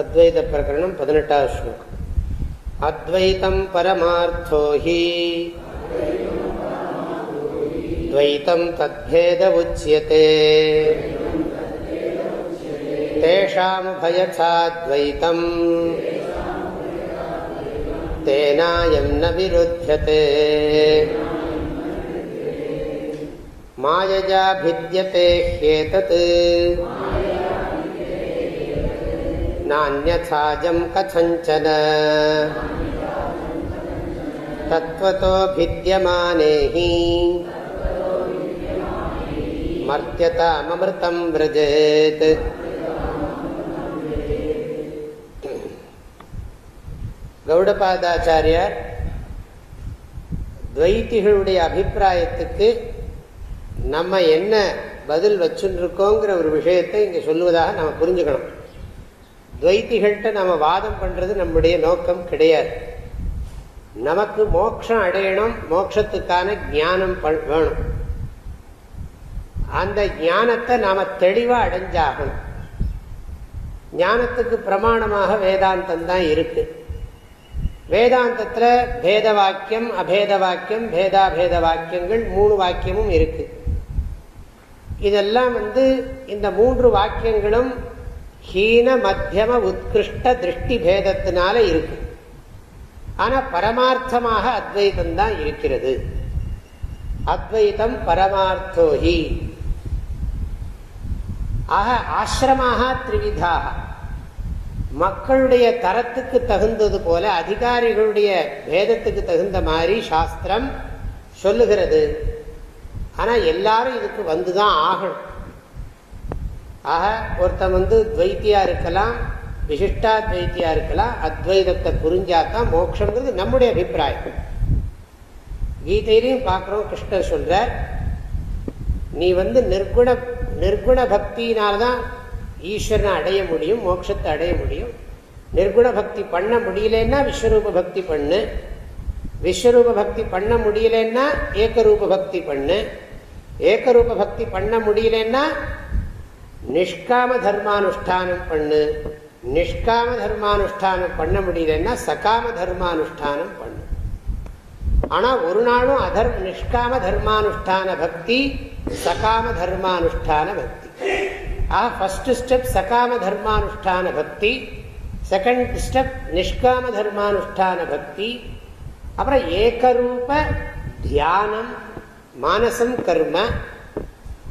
अद्वैत प्रकरणं पदिनेटाव श्लोकम् अद्वैतं परमार्थो हि द्वैतं तद्भेद उच्यते तेषामुभयथाद्वैतं तेनायं न विरुध्यते मायजा भिद्यते ह्येतत् नान्यथाजं कथञ्चन तत्त्वतो भिद्यमाने हि मर्त्यताममृतं व्रजेत् கௌடபாதாச்சாரியார் துவைத்திகளுடைய அபிப்பிராயத்துக்கு நம்ம என்ன பதில் வச்சுருக்கோங்கிற ஒரு விஷயத்தை இங்கே சொல்லுவதாக நம்ம புரிஞ்சுக்கணும் துவைத்திகள்கிட்ட நம்ம வாதம் பண்ணுறது நம்முடைய நோக்கம் கிடையாது. நமக்கு மோட்சம் அடையணும் மோட்சத்துக்கான ஞானம் வேணும். அந்த ஞானத்தை நாம தெளிவா அடைஞ்சாகணும். ஞானத்துக்கு பிரமாணமாக வேதாந்தம் தான் இருக்கு. வேதாந்தத்தில் பேத வாக்கியம் அபேத வாக்கியம் பேதாபேத வாக்கியங்கள் மூணு வாக்கியமும் இருக்கு. இதெல்லாம் வந்து இந்த மூன்று வாக்கியங்களும் ஹீன மத்தியம உத்கிருஷ்ட திருஷ்டி பேதத்தினால இருக்கு. ஆனா பரமார்த்தமாக அத்வைதம் தான் இருக்கிறது. அத்வைதம் பரமார்த்தோஹி ஆக ஆசிரமாக திரிவிதாக மக்களுடைய தரத்துக்கு தகுந்தது போல அதிகாரிகளுடைய பேதத்துக்கு தகுந்த மாதிரி சாஸ்திரம் சொல்லுகிறது. ஆனால் எல்லாரும் இதுக்கு வந்துதான் ஆகணும். ஆக ஒருத்தன் வந்து துவைத்தியா இருக்கலாம் விசிஷ்டா துவைத்தியா இருக்கலாம் அத்வைதத்தை புரிஞ்சாதான் மோட்சங்கிறது நம்முடைய அபிப்பிராயம். கீதையிலையும் பார்க்குறோம் கிருஷ்ணர் சொல்றார் நீ வந்து நிர்குண நிர்குண பக்தியினால்தான் ஈஸ்வரனை அடைய முடியும் மோட்சத்தை அடைய முடியும். நிர்குண பக்தி பண்ண முடியலன்னா விஸ்வரூப பக்தி பண்ணு. விஸ்வரூப பக்தி பண்ண முடியலன்னா ஏக்கரூப பக்தி பண்ணு. ஏக்கரூப பக்தி பண்ண முடியலன்னா நிஷ்காம தர்மானுஷ்டானம் பண்ணு. நிஷ்காம தர்மானுஷ்டானம் பண்ண முடியலன்னா சகாம தர்மானுஷ்டானம் பண்ணு. ஆனா ஒரு நாளும் அதர் நிஷ்காம தர்மானுஷ்டான பக்தி சகாம தர்மானுஷ்டான பக்தி. ஆஹ் ஃபர்ஸ்ட் ஸ்டெப் சகாம தர்மானுஷ்டான பக்தி செகண்ட் ஸ்டெப் நிஷ்காம தர்மானுஷ்டான பக்தி அப்புறம் ஏகரூப தியானம் மானசம் கர்ம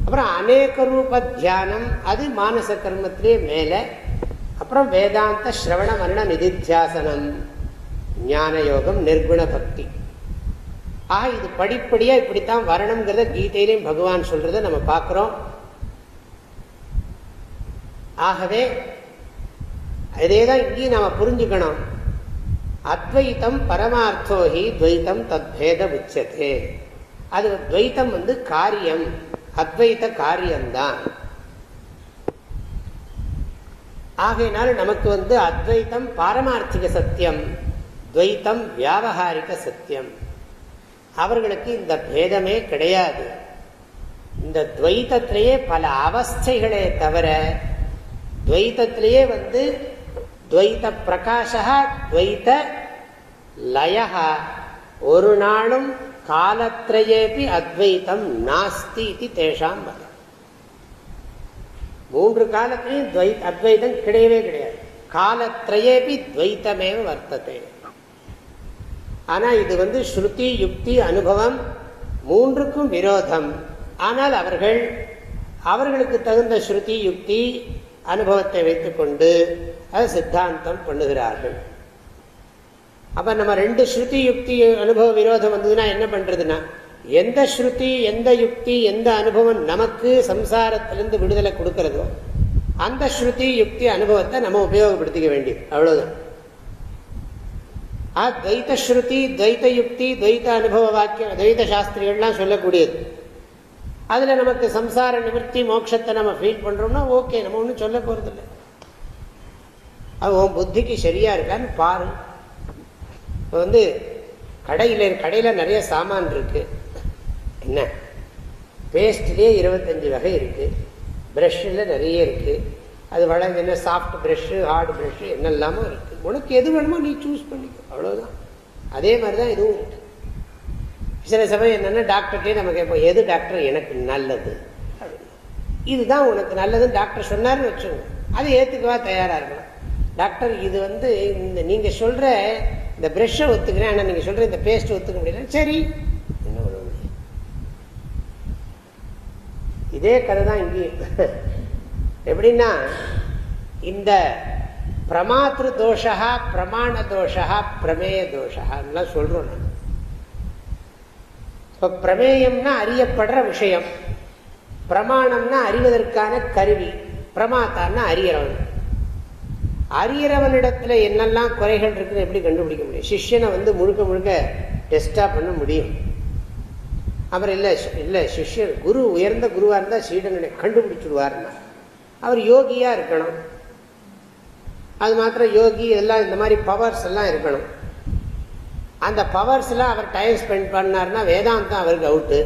அப்புறம் அநேக ரூப தியானம் அது மானச கர்மத்திலே மேலே. அப்புறம் வேதாந்த ஸ்ரவண மரண நிதித்தியாசனம் ஞான யோகம் நிர்குண பக்தி. ஆக இது படிப்படியா இப்படித்தான் வரணுங்கிறத கீதையிலையும் பகவான் சொல்றத நம்ம பார்க்கிறோம். ஆகவே இதேதான் இங்கேயும் நாம புரிஞ்சுக்கணும். அத்வைத்தம் பரமார்த்தோஹி துவைத்தம் தத்பேத உச்சதே. அது துவைத்தம் வந்து காரியம். அத்வைத்த காரியம்தான். ஆகையினால நமக்கு வந்து அத்வைத்தம் பாரமார்த்திக சத்தியம் துவைத்தம் வியாபகாரிக சத்தியம். அவர்களுக்கு இந்த பேதமே கிடையாது. இந்த துவைத்திலேயே பல அவஸ்தைகளே தவிர துவைத்திலேயே வந்து துவைத்த பிரகாஷா துவைத்த லயா ஒரு நாளும் காலத்திரையேபி அத்வைத்தம் நாஸ்தி இது தேஷாம் வதம் மூன்று காலத்திலையும் துவை அத்வைதம் கிடையவே கிடையாது. காலத்திரையேபி துவைத்தமேவ வர்த்தத்தை ஆனால் இது வந்து ஸ்ருதி யுக்தி அனுபவம் மூன்றுக்கும் விரோதம். ஆனால் அவர்கள் அவர்களுக்கு தகுந்த ஸ்ருதி யுக்தி அனுபவத்தை வைத்துக்கொண்டு அது சித்தாந்தம் பண்ணுகிறார்கள். அப்ப நம்ம ரெண்டு ஸ்ருதி யுக்தி அனுபவ விரோதம் வந்ததுன்னா என்ன பண்றதுன்னா எந்த ஸ்ருதி எந்த யுக்தி எந்த அனுபவம் நமக்கு சம்சாரத்திலிருந்து விடுதலை கொடுக்கறதோ அந்த ஸ்ருதி யுக்தி அனுபவத்தை நம்ம உபயோகப்படுத்திக்க வேண்டியது. அவ்வளவுதான். துவைத்த ஸ்ருதி துவைத்த யுக்தி துவைத்த அனுபவ வாக்கியம் துவைத்த சாஸ்திரிகள்லாம் சொல்லக்கூடியது. அதுல நமக்கு சம்சார நிவர்த்தி மோட்சத்தை நம்ம ஃபீல் பண்றோம்னா ஓகே நம்ம ஒன்றும் சொல்ல போறதில்லை. அது உன் புத்திக்கு சரியா இருக்கான்னு பாரு. இப்போ வந்து கடையில் கடையில் நிறைய சாமான் இருக்குது என்ன? பேஸ்ட்லேயே இருபத்தஞ்சி வகை இருக்குது ப்ரெஷ்ஷில் நிறைய இருக்குது அது வளர்ந்து என்ன சாஃப்ட் ப்ரெஷ்ஷு ஹார்டு ப்ரெஷ்ஷு என்னெல்லாமோ இருக்குது உனக்கு எது வேணுமோ நீ சூஸ் பண்ணிக்கோ. அவ்வளோதான் அதே மாதிரி தான் இதுவும் இருக்குது சில சமயம் என்னென்னா டாக்டர்கிட்டே நம்ம கேட்போம் எது டாக்டர்? எனக்கு நல்லது. இதுதான் உனக்கு நல்லதுன்னு டாக்டர் சொன்னார்னு வச்சுக்கோங்க. அது ஏற்றுக்கவா தயாராக இருக்கலாம். டாக்டர் இது வந்து இந்த நீங்கள் சொல்கிற இந்த ப்ரெஷ்ஷை ஒத்துக்கிறேன் ஆனால் நீங்கள் சொல்கிற இந்த பேஸ்ட் ஒத்துக்க முடியல. சரி. என்ன இதே கதை தான் இங்கேயும். எப்படின்னா இந்த பிரமாத்திரு தோஷா பிரமாண தோஷா பிரமேய தோஷான்லாம் சொல்றோம் நான் இப்போ பிரமேயம்னா அறியப்படுற விஷயம். பிரமாணம்னா அறிவதற்கான கருவி. பிரமாத்தான்னா அறியறவன் அறியறவனிடத்துல என்னெல்லாம் குறைகள் இருக்குன்னு எப்படி கண்டுபிடிக்க முடியும்? சிஷ்யனை வந்து முழுக்க முழுக்க டெஸ்டா பண்ண முடியும். அப்புறம் இல்லை இல்லை சிஷ்யர் குரு உயர்ந்த குருவாக இருந்தால் சீடனை கண்டுபிடிச்சிடுவார்னா அவர் யோகியா இருக்கணும். அது மாத்திரம் யோகி எல்லாம் இந்த மாதிரி பவர்ஸ் எல்லாம் இருக்கணும். அந்த பவர்ஸ் எல்லாம் அவர் டைம் ஸ்பெண்ட் பண்ணார்னா வேதாந்தம் அவருக்கு அவுட்டு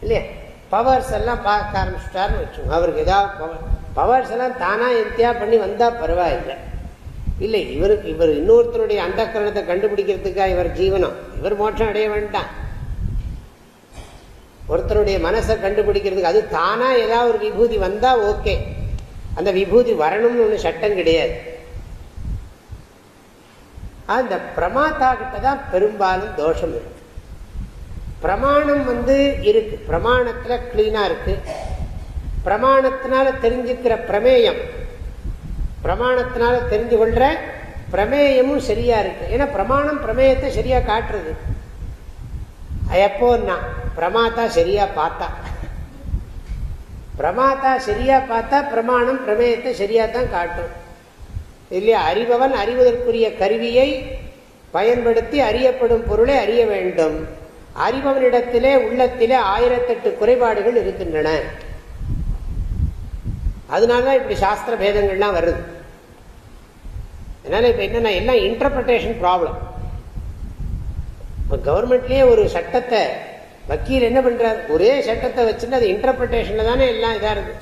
இல்லையா? பவர்ஸ் எல்லாம் பார்க்க ஆரம்பிச்சுட்டாருன்னு வச்சுக்கோங்க. அவருக்கு ஏதாவது பவர் பவர்ஸ் எல்லாம் தானா எந்தியா பண்ணி வந்தா பரவாயில்லை. இல்லை இவருக்கு இவர் இன்னொருத்தருடைய அந்த கரணத்தை கண்டுபிடிக்கிறதுக்கா இவர் ஜீவனம்? இவர் மோட்சம் அடைய வேண்டாம். ஒருத்தருடைய மனசை கண்டுபிடிக்கிறதுக்கு அது தானா ஏதாவது ஒரு விபூதி வந்தா ஓகே. அந்த விபூதி வரணும்னு ஒன்று சட்டம் கிடையாது. அந்த பிரமாத்தா கிட்ட தான் பெரும்பாலும் தோஷம் இருக்கு. பிரமாணம் வந்து இருக்கு. பிரமாணத்துல கிளீனா இருக்கு. பிரமாணத்தினால தெரிஞ்சுக்கிற பிரமேயம். பிரமாணத்தினால தெரிஞ்சு கொள்ற பிரமேயமும் சரியா இருக்கு. ஏன்னா பிரமாணம் பிரமேயத்தை சரியா காட்டுறது. எப்போன்னா பிரமாத்தா சரியா பார்த்தா. பிரமாத்தா சரியா பார்த்தா பிரமாணம் பிரமேயத்தை சரியா தான் காட்டும். இல்லையா? அறிபவன் அறிவதற்குரிய கருவியை பயன்படுத்தி அறியப்படும் பொருளை அறிய வேண்டும். அறிபவனிடத்திலே உள்ளத்திலே ஆயிரத்தெட்டு குறைபாடுகள் இருக்கின்றன. அதனாலதான் இப்படி சாஸ்திர பேதங்கள்லாம் வருது. அதனால இப்ப என்னன்னா எல்லாம் இன்டர்பிரேஷன் ப்ராப்ளம் இப்போ கவர்மெண்ட்லேயே ஒரு சட்டத்தை வக்கீல் என்ன பண்றார்? ஒரே சட்டத்தை வச்சுட்டு அது இன்டர்பிரேஷன்ல தானே எல்லாம் இதா இருக்கு.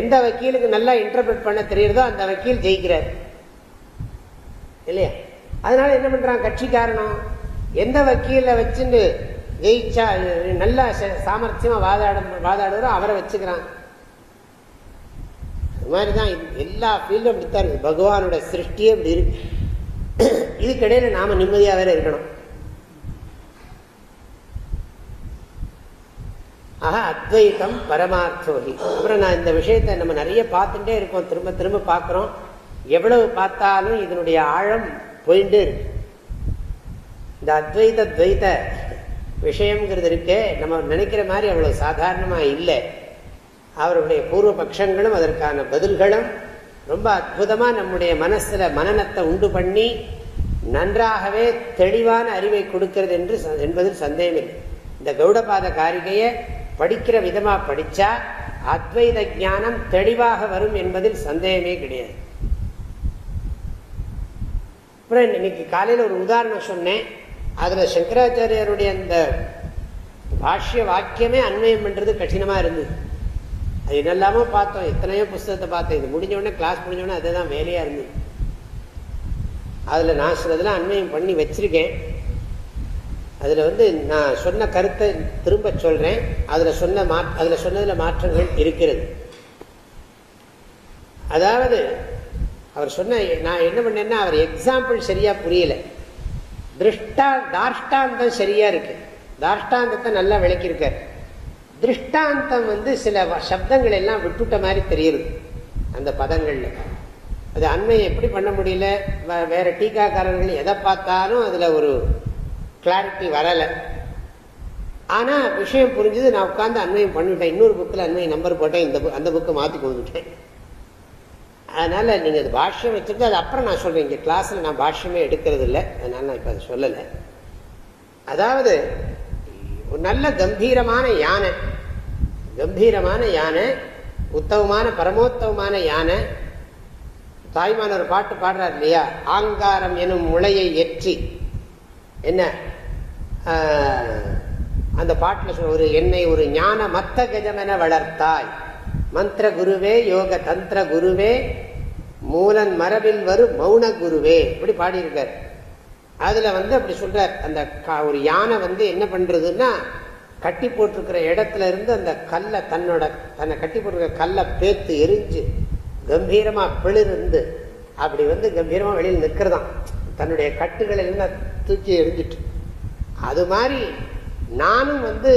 எந்த வக்கீலுக்கு நல்லா இன்டர்பிரட் பண்ண தெரியுறதோ அந்த வக்கீல் ஜெயிக்கிறார். இல்லையா? அதனால என்ன பண்றான்? கட்சி காரணம் எந்த வக்கீல வச்சுட்டு ஜெயிச்சா நல்லா சாமர்த்தியமா வாதாட வாதாடுறோ அவரை வச்சுக்கிறான். அது மாதிரிதான் எல்லா ஃபீல்டும் அப்படித்தான் இருக்குது பகவானோட சிருஷ்டியே இப்படி இருக்கு. இதுக்கிடையில நாம நிம்மதியாக வேற இருக்கணும். ஆஹா அத்வைத்தம் பரமார்த்தோகி அப்புறம் நான் இந்த விஷயத்தை நம்ம நிறைய பார்த்துட்டே இருக்கோம். திரும்ப திரும்ப பார்க்குறோம். எவ்வளவு பார்த்தாலும் இதனுடைய ஆழம் போயிட்டு இருக்கு. இந்த அத்வைத துவைத விஷயம்ங்கிறது இருக்கே. நம்ம நினைக்கிற மாதிரி அவ்வளவு சாதாரணமா இல்லை. அவருடைய பூர்வ பட்சங்களும் அதற்கான பதில்களும் ரொம்ப அற்புதமாக நம்முடைய மனசில் மனநத்தை உண்டு பண்ணி நன்றாகவே தெளிவான அறிவை கொடுக்கிறது என்று என்பதில் சந்தேகமில்லை. இந்த கௌடபாத காரிகையை படிக்கிற விதமாக படித்தா அத்வைத ஞானம் தெளிவாக வரும் என்பதில் சந்தேகமே கிடையாது. அப்புறம் இன்னைக்கு காலையில் ஒரு உதாரணம் சொன்னேன். அதில் சங்கராச்சாரியருடைய அந்த பாஷ்ய வாக்கியமே அன்வயம் பண்ணுறது கடினமாக இருந்தது. அது என்னெல்லாமோ பார்த்தோம். எத்தனையோ புஸ்தகத்தை பார்த்தேன். இது முடிஞ்ச உடனே கிளாஸ் முடிஞ்ச உடனே அதுதான் வேலையாக இருந்தது அதில் நான் சிலதெல்லாம் அன்வயம் பண்ணி வச்சுருக்கேன். அதில் வந்து நான் சொன்ன கருத்தை திரும்ப சொல்கிறேன் அதில் சொன்ன மா அதில் சொன்னதில் மாற்றங்கள் இருக்கிறது. அதாவது அவர் சொன்ன நான் என்ன பண்ணேன்னா அவர் எக்ஸாம்பிள் சரியாக புரியலை. திருஷ்டா தார்ஷ்டாந்தம் சரியாக இருக்குது தார்ஷ்டாந்தத்தை நல்லா விளக்கியிருக்கார். திருஷ்டாந்தம் வந்து சில சப்தங்கள் எல்லாம் விட்டுட்ட மாதிரி தெரியுது. அந்த பதங்கள்ல. அது அண்மையை எப்படி பண்ண முடியல? வேற டீக்காக்காரர்கள் எதை பார்த்தாலும் அதில் ஒரு கிளாரிட்டி வரலை. ஆனால் விஷயம் புரிஞ்சது. நான் உட்காந்து அண்மையும் பண்ணிவிட்டேன் இன்னொரு புக்கில் அண்மையை நம்பர் போட்டேன். இந்த அந்த புக்கை மாற்றி கொடுத்துட்டேன். அதனால் நீங்கள் அது பாஷ்யம் வச்சுருந்தா அது அப்புறம் நான் சொல்கிறேன் இங்கே கிளாஸில் நான் பாஷ்யமே எடுக்கிறது இல்லை அதனால் நான் இப்போ அதை சொல்லலை. அதாவது ஒரு நல்ல கம்பீரமான யானை. கம்பீரமான யானை உத்தவமான பரமோத்தவமான யானை. தாய்மான ஒரு பாட்டு பாடுறார் இல்லையா? ஆங்காரம் எனும் முளையை எற்றி என்ன? அந்த பாட்டில் சொல்ல ஒரு என்னை ஒரு ஞான மத்த கஜமென வளர்த்தாய். மந்திர குருவே யோக தந்திர குருவே மூலன் மரபில் வரும் மௌன குருவே. இப்படி பாடியிருக்கார். அதில் வந்து அப்படி சொல்கிறார் அந்த ஒரு யானை வந்து என்ன பண்ணுறதுன்னா கட்டி போட்டிருக்கிற இடத்துல இருந்து அந்த கல்லை தன்னோட தன்னை கட்டி போட்டிருக்கிற கல்லை பேத்து எரிஞ்சு கம்பீரமாக பிளிருந்து அப்படி வந்து கம்பீரமாக வெளியில் நிற்கிறதாம் தன்னுடைய கட்டுகளை எல்லாம் தூக்கி எரிஞ்சிட்டு அது மாதிரி நானும் வந்து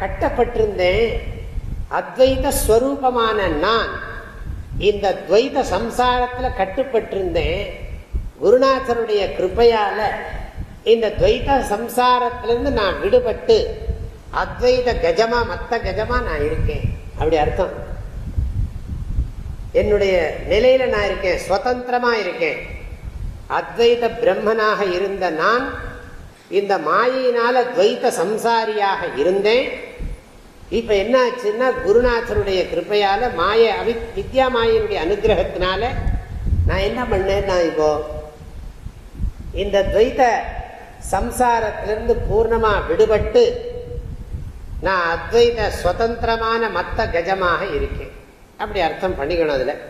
கட்டப்பட்டிருந்தேன். அத்வைத ஸ்வரூபமான நான் இந்த துவைத சம்சாரத்தில் கட்டுப்பட்டிருந்தேன். குருநாதருடைய கிருப்பையால இந்த துவைத சம்சாரத்திலிருந்து நான் விடுபட்டு அத்வைத கஜமா மத்த கஜமா நான் இருக்கேன். அப்படி அர்த்தம். என்னுடைய நிலையில நான் இருக்கேன் சுதந்திரமா இருக்கேன். அத்வைத பிரம்மனாக இருந்த நான் இந்த மாயினால துவைத்த சம்சாரியாக இருந்தேன். இப்ப என்ன ஆச்சுன்னா குருநாதருடைய கிருப்பையால மாய அவி வித்யா மாயினுடைய அனுகிரகத்தினால நான் என்ன பண்ணேன் நான் இப்போ இந்த துவைத்த சம்சாரத்திலிருந்து பூர்ணமாக விடுபட்டு நான் அத்வைத சுதந்திரமான மத்த கஜமாக இருக்கேன். அப்படி அர்த்தம் பண்ணிக்கணும் அதில்.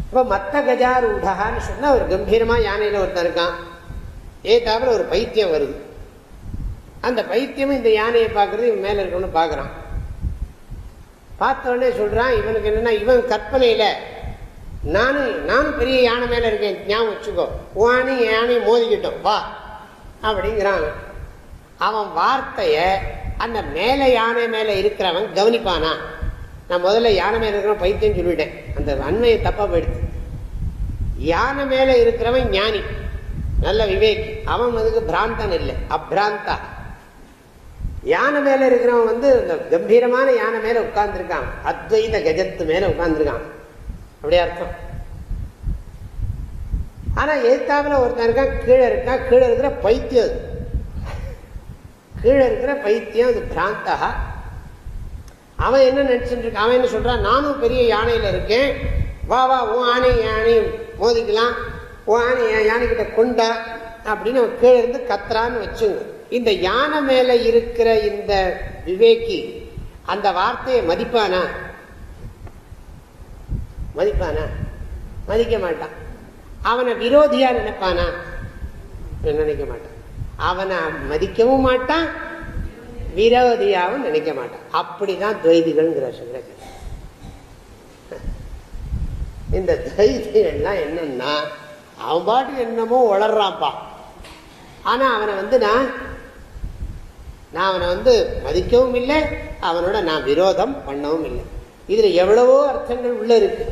இப்போ மத்த கஜாரூடான்னு சொன்னால் ஒரு கம்பீரமாக யானையில் ஒருத்தன் இருக்கான். ஏதாப்புல ஒரு பைத்தியம் வருது. அந்த பைத்தியமும் இந்த யானையை பார்க்கறது இவன் மேலே இருக்கணும்னு பார்க்குறான். பார்த்த உடனே இவனுக்கு என்னென்னா இவன் கற்பனையில் நானும் நானும் பெரிய யானை மேல இருக்கேன். ஞாபகம் வச்சுக்கோ. உன் யானையும் மோதிக்கிட்டோம். வா. அப்படிங்கிறான் அவன் வார்த்தைய அந்த மேல யானை மேல இருக்கிறவன் கவனிப்பானா? நான் முதல்ல யானை மேல இருக்கிறவன் பைத்தியம் சொல்லிவிட்டேன் அந்த அண்மையை தப்பா போயிடுச்சு. யானை மேல இருக்கிறவன் ஞானி. நல்ல விவேக். அவன் அதுக்கு பிராந்தன் இல்லை. அப்ராந்தா. யானை மேல இருக்கிறவன் வந்து இந்த கம்பீரமான யானை மேல உட்கார்ந்துருக்கான். அத்வைத கஜத்து மேல உட்கார்ந்துருக்கான். அப்படியே அர்த்தம். ஆனால் எதிர்த்தாப்புல ஒருத்தன் இருக்கான் கீழே இருக்கான் கீழே இருக்கிற பைத்தியம் அது. கீழே இருக்கிற பைத்தியம் அது பிராந்தகா அவன் என்ன நினச்சிட்டு இருக்கான்? அவன் என்ன சொல்றான்? நானும் பெரிய யானையில இருக்கேன். வா வா உன் ஆணை யானை மோதிக்கலாம். உன் ஆணை யானைக்கிட்ட கொண்டா அப்படின்னு அவன் கீழே இருந்து கத்துறான்னு வச்சுங்க. இந்த யானை மேல இருக்கிற இந்த விவேக்கி அந்த வார்த்தையை மதிப்பானா? மதிப்பானா? மதிக்க மாட்டான். அவனை விரோதியா நினைப்பானா? நினைக்க மாட்டான். அவனை மதிக்கவும் மாட்டான் விரோதியாவும் நினைக்க மாட்டான். அப்படிதான் துவைதிகள்ங்கிற சொல்றது இந்த துவைதிகள்லாம் என்னன்னா அவன் பாட்டு என்னமோ உளர்றான்ப்பா. ஆனா அவனை வந்து நான் நான் அவனை வந்து மதிக்கவும் இல்லை அவனோட நான் விரோதம் பண்ணவும் இல்லை. இதுல எவ்வளவோ அர்த்தங்கள் உள்ள இருக்கு.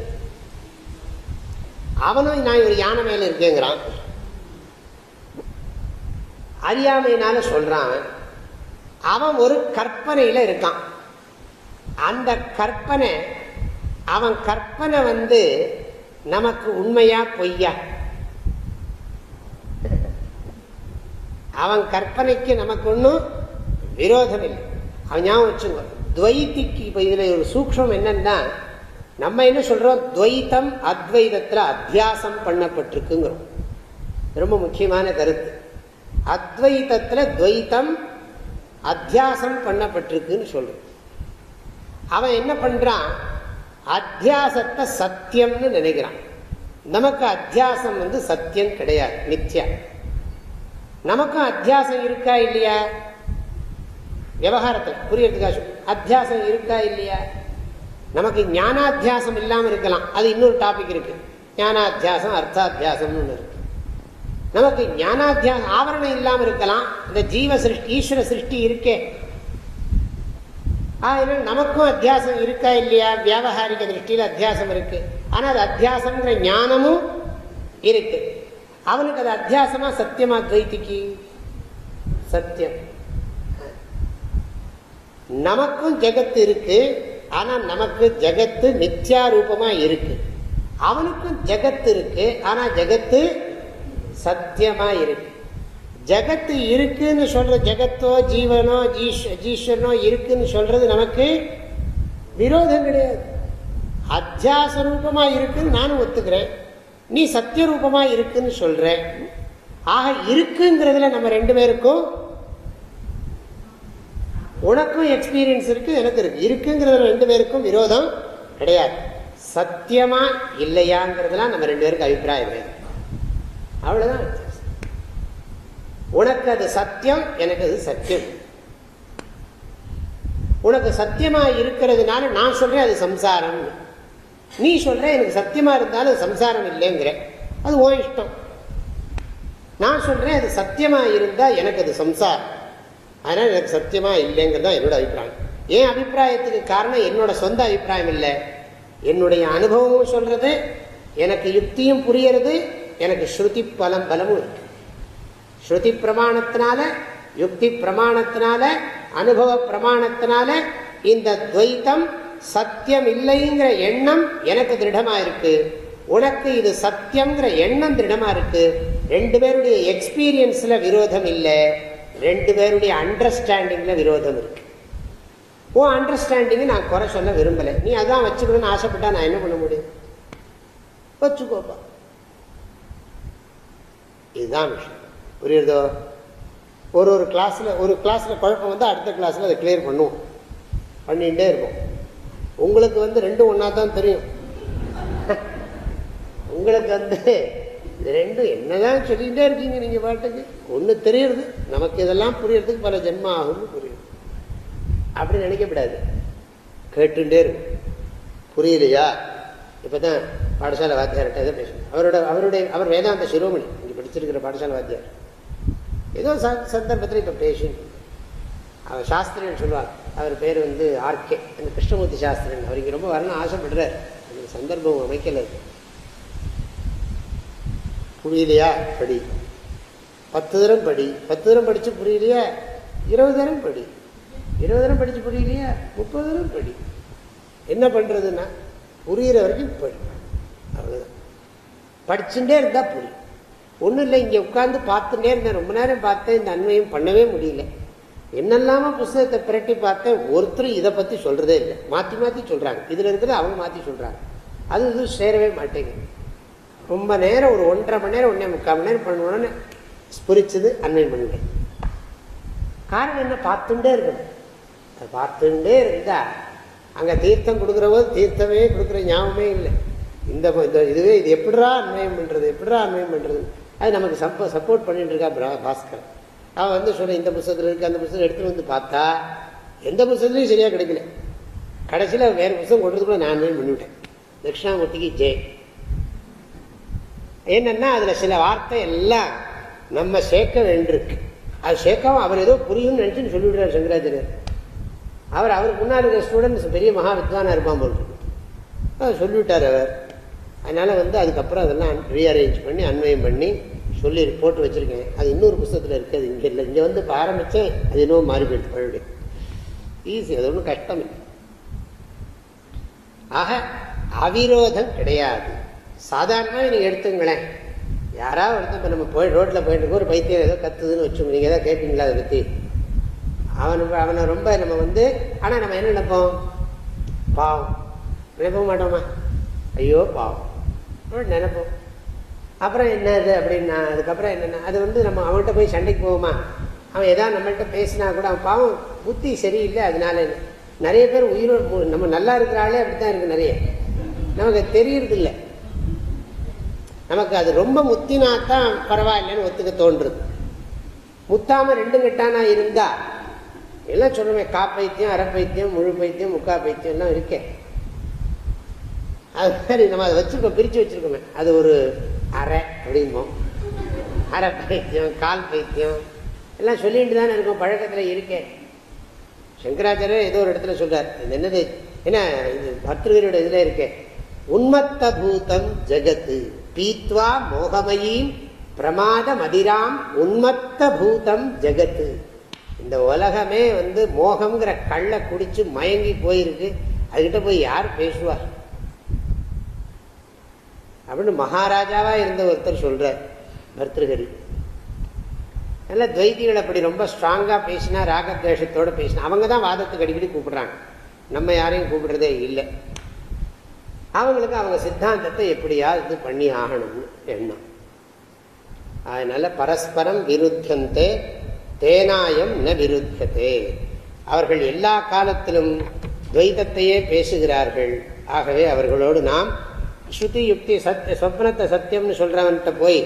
அவனும் நான் ஒரு யானை மேல இருக்கேங்கிறான். அறியாமையினால சொல்றான் அவன். ஒரு கற்பனையில இருக்கான். அந்த கற்பனை அவன் கற்பனை வந்து நமக்கு உண்மையா பொய்யா? அவன் கற்பனைக்கு நமக்கு ஒன்றும் விரோதம் இல்லை. அவன் ஞாபகம் வச்சுங்க துவைத்திக்கு இப்போ இதில் ஒரு சூக்ஷம் என்னன்னா நம்ம என்ன சொல்றோம்? துவைத்தம் அத்வைதத்தில் அத்தியாசம் பண்ணப்பட்டிருக்குங்கிறோம். ரொம்ப முக்கியமான கருத்து. அத்வைத்தத்தில் துவைத்தம் அத்தியாசம் பண்ணப்பட்டிருக்குன்னு சொல்றோம். அவன் என்ன பண்றான்? அத்தியாசத்தை சத்தியம்னு நினைக்கிறான். நமக்கு அத்தியாசம் வந்து சத்தியம் கிடையாது நித்யா நமக்கும் அத்தியாசம் இருக்கா இல்லையா? விவகாரத்தில் புரியறதுக்காக அத்தியாசம் இருக்கா இல்லையா? நமக்கு ஞானாத்தியாசம் இல்லாமல் இருக்கலாம். அது இன்னொரு டாபிக் இருக்கு. ஞானாத்தியாசம் அர்த்தாத்தியாசம்னு ஒன்று இருக்கு. நமக்கு ஞானாத்தியாசம் ஆவரணம் இல்லாமல் இருக்கலாம். இந்த ஜீவ சிருஷ்டி ஈஸ்வர சிருஷ்டி இருக்கே. அதனால நமக்கும் அத்தியாசம் இருக்கா இல்லையா? வியாபகாரிக திருஷ்டியில் அத்தியாசம் இருக்கு. ஆனால் அது அத்தியாசம்ங்கிற ஞானமும் இருக்கு. அவனுக்கு அது அத்தியாசமா சத்தியமா துவைத்திக்கு? சத்தியம். நமக்கும் ஜெகத்து இருக்கு. ஆனா நமக்கு ஜெகத்து நித்யா ரூபமா இருக்கு. அவனுக்கும் ஜெகத்து இருக்கு ஆனா ஜெகத்து சத்தியமா இருக்கு. ஜெகத்து இருக்குன்னு சொல்ற ஜெகத்தோ ஜீவனோ ஜீஸ்வரனோ இருக்குன்னு சொல்றது நமக்கு விரோதம் கிடையாது. அத்தியாச ரூபமா இருக்குன்னு நானும் ஒத்துக்கிறேன். நீ சத்திய ரூபமா இருக்குன்னு சொல்ற. ஆக இருக்குங்கிறதுல நம்ம ரெண்டு பேருக்கும் உனக்கும் எக்ஸ்பீரியன்ஸ் இருக்கு எனக்கு இருக்கு. இருக்குங்கிறது ரெண்டு பேருக்கும் விரோதம் கிடையாது. சத்தியமா இல்லையாங்கிறதுலாம் நம்ம ரெண்டு பேருக்கு அபிப்பிராயம் கிடையாது. அவ்வளவுதான் உனக்கு அது சத்தியம் எனக்கு அது சத்தியம். உனக்கு சத்தியமா இருக்கிறதுனால நான் சொல்றேன் அது சம்சாரம். நீ சொல்ற எனக்கு சத்தியமா இருந்தாலும் சம்சாரம் இல்லைங்கிற. அது ஓ இஷ்டம். நான் சொல்றேன் அது சத்தியமா இருந்தா எனக்கு அது சம்சாரம். அதனால் எனக்கு சத்தியமாக இல்லைங்கிறது தான் என்னோட அபிப்பிராயம். ஏன் அபிப்பிராயத்துக்கு காரணம்? என்னோட சொந்த அபிப்பிராயம் இல்லை. என்னுடைய அனுபவமும் சொல்கிறது எனக்கு யுக்தியும் புரியறது எனக்கு ஸ்ருதி பலம் பலமும் இருக்கு. ஸ்ருதி பிரமாணத்தினால யுக்தி பிரமாணத்தினால அனுபவ பிரமாணத்தினால இந்த துவைத்தம் சத்தியம் இல்லைங்கிற எண்ணம் எனக்கு திருடமா இருக்கு. உனக்கு இது சத்தியம்ங்கிற எண்ணம் திருடமா இருக்கு. ரெண்டு பேருடைய எக்ஸ்பீரியன்ஸ்ல விரோதம் இல்லை. ரெண்டு பேருடைய அண்டர்ஸ்டாண்டிங்கில் விரோதம் இருக்கு. ஓ அண்டர்ஸ்டாண்டிங்கை நான் குறை சொல்ல விரும்பலை. நீ அதான் வச்சுக்கணும்னு ஆசைப்பட்டா நான் என்ன பண்ண முடியும்? வச்சுக்கோப்பா. இதுதான் விஷயம். புரியுறதோ? ஒரு ஒரு கிளாஸில் ஒரு கிளாஸில் குழப்பம் வந்து அடுத்த கிளாஸில் அதை கிளியர் பண்ணுவோம். பண்ணிகிட்டே இருப்போம். உங்களுக்கு வந்து ரெண்டும் ஒன்றா தான் தெரியும். உங்களுக்கு வந்து ரெண்டும் என்னதான் சொல்லிகிட்டே இருக்கீங்க நீங்கள் பாட்டுக்கு? ஒன்று தெரியறது நமக்கு இதெல்லாம் புரியறதுக்கு பல ஜென்மம் ஆகும்னு புரியுது. அப்படின்னு நினைக்கப்படாது. கேட்டுட்டே இருக்கும் புரியலையா? இப்போ தான் பாடசாலை வாத்தியார்கிட்ட தான் பேசணும் அவரோட அவருடைய அவர் வேதாந்த சிரோமணி இங்கே படிச்சிருக்கிற பாடசாலை வாத்தியார். ஏதோ சந்தர்ப்பத்தில் இப்போ பேசி அவர் சாஸ்திரின்னு சொல்லுவார் அவர் பேர் வந்து ஆர்கே அந்த கிருஷ்ணமூர்த்தி சாஸ்திரன் அவர் இங்கே ரொம்ப வரணும் ஆசைப்படுறார். அந்த சந்தர்ப்பம் அமைக்கல புரியலையா? படி. பத்து தரம் படி. பத்து தரம் படித்து புரியலையா? இருபது தரம் படி. இருபது தரம் படித்து புரியலையா? முப்பது தரம் படி. என்ன பண்ணுறதுன்னா புரிகிற வரைக்கும் படி. அவ்வளோதான் படிச்சுட்டே இருந்தால் புரியும் ஒன்றும் இல்லை இங்கே உட்காந்து பார்த்துட்டே இருந்தேன். ரொம்ப நேரம் பார்த்தேன் இந்த அண்மையும் பண்ணவே முடியல. என்னெல்லாம புஸ்தகத்தை பிரட்டி பார்த்தேன். ஒருத்தரும் இதை பற்றி சொல்கிறதே இல்லை. மாற்றி மாற்றி சொல்கிறாங்க இதில் இருக்கிறத அவங்க மாற்றி சொல்கிறாங்க அது இது சேரவே மாட்டேங்குது. ரொம்ப நேரம் ஒரு ஒன்றரை மணி நேரம் ஒன்றே முக்கால் மணி நேரம் பண்ணணும்னு ஸ்புரிச்சது அண்மை பண்ணிட்டேன் காரணம் என்ன? பார்த்துட்டே இருக்கணும். அது பார்த்துட்டே இருந்தா அங்கே தீர்த்தம் கொடுக்குற போது தீர்த்தமே கொடுக்குற ஞாபகமே இல்லை. இந்த இதுவே இது எப்படிரா அன்மயம் பண்ணுறது எப்படிரா அன்மயம் பண்ணுறது அது நமக்கு சப்போ சப்போர்ட் பண்ணிட்டு இருக்கா பாஸ்கர். அவன் வந்து சொல்ல இந்த புத்தகத்தில் இருக்குது அந்த புத்தகம் எடுத்துகிட்டு வந்து பார்த்தா எந்த புத்தகத்துலையும் சரியாக கிடைக்கல. கடைசியில் வேறு புத்தகம் கொண்டு கூட நான் பண்ணிவிட்டேன் தட்சிணாமூர்த்திக்கு ஜெய். என்னன்னா அதில் சில வார்த்தை எல்லாம் நம்ம சேர்க்க வேண்டியிருக்கு அது சேர்க்கவும் அவர் ஏதோ புரியும்னு நினச்சின்னு சொல்லிவிடுறார் சங்கராச்சாரியர். அவர் அவருக்கு முன்னாடி இருக்கிற ஸ்டூடெண்ட்ஸ் பெரிய மகா வித்வானாக இருப்பான் போல் சொல்லிவிட்டார் அவர். அதனால் வந்து அதுக்கப்புறம் அதெல்லாம் ரீஅரேஞ்ச் பண்ணி அன்வயம் பண்ணி சொல்லி போட்டு வச்சுருக்கேன். அது இன்னொரு புஸ்தகத்தில் இருக்குது அது இங்கே இல்லை. இங்கே வந்து இப்போ ஆரம்பித்தேன் அது இன்னும் மாறி போயிடுது மறுபடியும் ஈஸி அது ஒன்றும் கஷ்டம் இல்லை ஆக அவிரோதம் கிடையாது. சாதாரணமாக நீங்கள் எடுத்துங்களேன். யாராவது ஒருத்தன் இப்போ நம்ம போய் ரோட்டில் போயிட்டு ஒரு பைத்தியம் ஏதோ கத்துதுன்னு வச்சோம் நீங்கள் ஏதோ கேட்பீங்களா அதை பற்றி அவன் அவனை ரொம்ப நம்ம வந்து ஆனால் நம்ம என்ன நினைப்போம்? பாவம். நினைப்ப மாட்டோமா? ஐயோ பாவம். நினைப்போம். அப்புறம் என்னது அப்படின்னா அதுக்கப்புறம் என்னென்ன அது வந்து நம்ம அவன்கிட்ட போய் சண்டைக்கு போவோமா? அவன் எதாவது நம்மள்கிட்ட பேசினா கூட அவன் பாவம் புத்தி சரியில்லை அதனால நிறைய பேர் உயிரோடு நம்ம நல்லா இருக்கிற ஆளே அப்படித்தான் இருக்குது நிறைய. நமக்கு தெரியறது இல்லை நமக்கு அது ரொம்ப முத்தினா தான் பரவாயில்லைன்னு ஒத்துக்க தோன்றுது. முத்தாம ரெண்டு கட்டானா இருந்தா எல்லாம் சொல்லுவேன் காப்பைத்தியம் அரைப்பைத்தியம் முழு பைத்தியம் முக்கா பைத்தியம் எல்லாம் இருக்கேன் அது மாதிரி நம்ம அதை வச்சிருக்கோம் பிரித்து வச்சிருக்கோமே. அது ஒரு அரை அப்படிம்போம். அரை பைத்தியம் கால் பைத்தியம் எல்லாம் சொல்லிட்டு தானே இருக்கும் பழக்கத்தில் இருக்கேன் சங்கராச்சாரியர் ஏதோ ஒரு இடத்துல சொல்றார் இது என்னது என்ன இது பர்தகரோட இதுல இருக்கே. உண்மத்த பூதம் ஜெகத்து. பீத்வா மோகமயீம் பிரமாத மதிராம் உன்மத்த பூதம் ஜெகத்து. இந்த உலகமே வந்து மோகம்ங்கிற கள்ள குடிச்சு மயங்கி போயிருக்கு. அதுகிட்ட போய் யார் பேசுவார் அப்படின்னு மகாராஜாவா இருந்த ஒருத்தர் சொல்றார் பர்திருகரி. நல்ல துவைதிகள் அப்படி ரொம்ப ஸ்ட்ராங்காக பேசினா ராகத்வேஷத்தோடு பேசினா அவங்க தான் வாதத்துக்கு அடிக்கடி கூப்பிடுறாங்க. நம்ம யாரையும் கூப்பிடுறதே இல்லை. அவங்களுக்கு அவங்க சித்தாந்தத்தை எப்படியாவது பண்ணி ஆகணும்னு எண்ணம். அதனால பரஸ்பரம் விருத்தந்தே தேனாயம் ந விருத்ததே. அவர்கள் எல்லா காலத்திலும் துவைதத்தையே பேசுகிறார்கள். ஆகவே அவர்களோடு நாம் ஸ்ருதி யுக்தி சத்ய சொப்னத்தை சத்தியம்னு சொல்கிறவன்கிட்ட போய்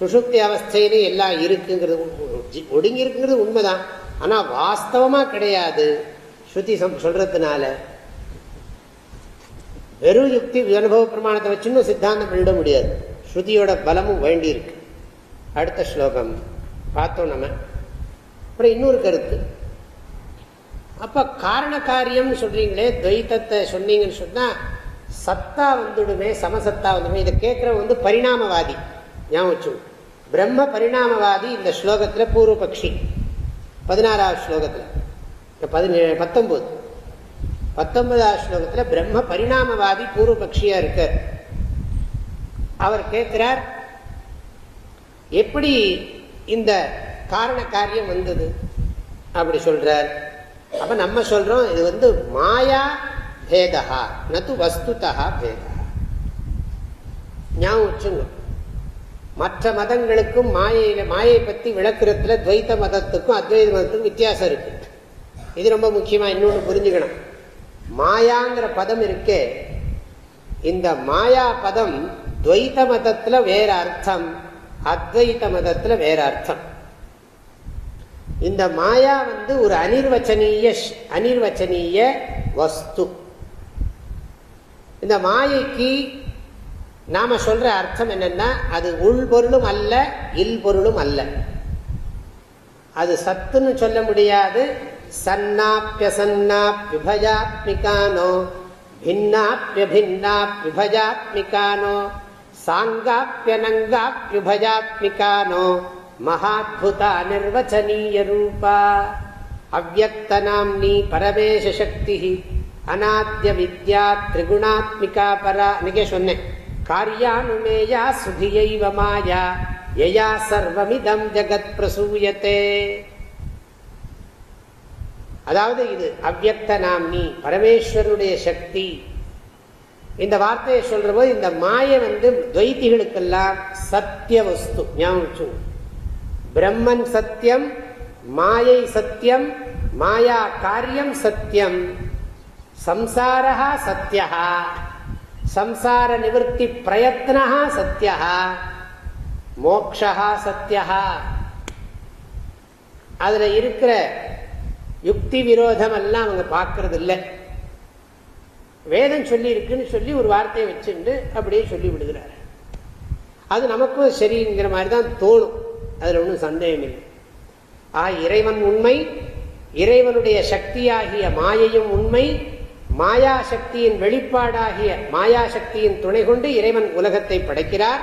சுசுப்தி அவஸ்தையிலே எல்லாம் இருக்குங்கிறது ஒடுங்கி இருக்குங்கிறது உண்மைதான். ஆனால் வாஸ்தவமாக கிடையாது ஸ்ருதி சொல்றதுனால. வெறும் யுக்தி அனுபவ பிரமாணத்தை வச்சுன்னு சித்தாந்தம் பண்ணிட முடியாது. ஸ்ருதியோட பலமும் வேண்டி இருக்கு. அடுத்த ஸ்லோகம். பார்த்தோம் நம்ம. அப்புறம் இன்னொரு கருத்து. அப்போ காரண காரியம்னு சொல்கிறீங்களே துவைத்தத்தை சொன்னீங்கன்னு சொன்னால் சத்தா வந்துடுமே சமசத்தா வந்துடுமே இதை கேட்குறவங்க வந்து பரிணாமவாதி. ஞாபகம் பிரம்ம பரிணாமவாதி இந்த ஸ்லோகத்தில் பூர்வபக்ஷி. பதினாறாவது ஸ்லோகத்தில். பதினேழு பத்தொம்போது பத்தொன்பதாவது ஸ்லோகத்தில் பிரம்ம பரிணாமவாதி பூர்வபக்ஷியா இருக்கார் அவர் கேட்கிறார் எப்படி இந்த காரண காரியம் வந்தது? அப்படி சொல்றார். அப்ப நம்ம சொல்றோம் இது வந்து மாயா பேதா நது வஸ்துதா பேதா ஞாபகம் வச்சுங்க. மற்ற மதங்களுக்கும் மாயையில மாயை பத்தி விளக்குறதுல துவைத்த மதத்துக்கும் அத்வைத மதத்துக்கும் வித்தியாசம் இருக்கு. இது ரொம்ப முக்கியமா இன்னொன்று புரிஞ்சுக்கணும். மாயாங்கிற பதம் இருக்கே. இந்த மாயா பதம் துவைத்த மதத்துல வேற அர்த்தம் அத்வைத மதத்துல வேற அர்த்தம். இந்த மாயா வந்து ஒரு அனிர்வச்சனீய அனிர்வச்சனீய வஸ்து. இந்த மாயைக்கு நாம சொல்ற அர்த்தம் என்னன்னா அது உள்பொருளும் அல்ல இல்பொருளும் அல்ல. அது சத்துன்னு சொல்ல முடியாது சன்னாப்பியசன்னாப்யுபஜாத்மிகானோ பின்னாப்பியபின்னாப்யுபஜாத்மிகானோ சாங்காப்பியனங்காப்பியுபஜாத்மிகானோ மகாத்புதா நிர்வச்சனீய ரூபா அவ்வக்தநாம்னி பரமேசக்தி அநாத்திய வித்யா திரிகுணாத்மிகா பரா இன்னைக்கே சொன்னேன் காரியானுமேயா சுதியைவ மாயா யயா சர்வமிதம் ஜகத் பிரசூயத்தே. அதாவது இது அவ்வக்த நாம்னி பரமேஸ்வருடைய சக்தி. இந்த வார்த்தையை சொல்ற போது இந்த மாய வந்து துவைத்திகளுக்கெல்லாம் சத்திய வஸ்து ஞாபகம் பிரம்மன் சத்தியம் மாயை சத்தியம் மாயா காரியம் சத்தியம். சம்சாரா சத்தியா சம்சார நிவர்த்தி பிரயத்னா சத்தியா மோக்ஷா சத்தியா அதுல இருக்கிற யுக்தி விரோதம் எல்லாம் அவங்க பார்க்கறது இல்லை வேதம் சொல்லி இருக்குன்னு சொல்லி ஒரு வார்த்தையை வச்சுட்டு அப்படியே சொல்லி விடுகிறார். அது நமக்கும் சரிங்கிற மாதிரி தான் தோணும். அதில் ஒன்றும் சந்தேகம் இல்லை ஆ இறைவன் உண்மை இறைவனுடைய சக்தியாகிய மாயையும் உண்மை மாயா சக்தியின் வெளிப்பாடாகிய மாயா சக்தியின் துணை கொண்டு இறைவன் உலகத்தை படைக்கிறார்.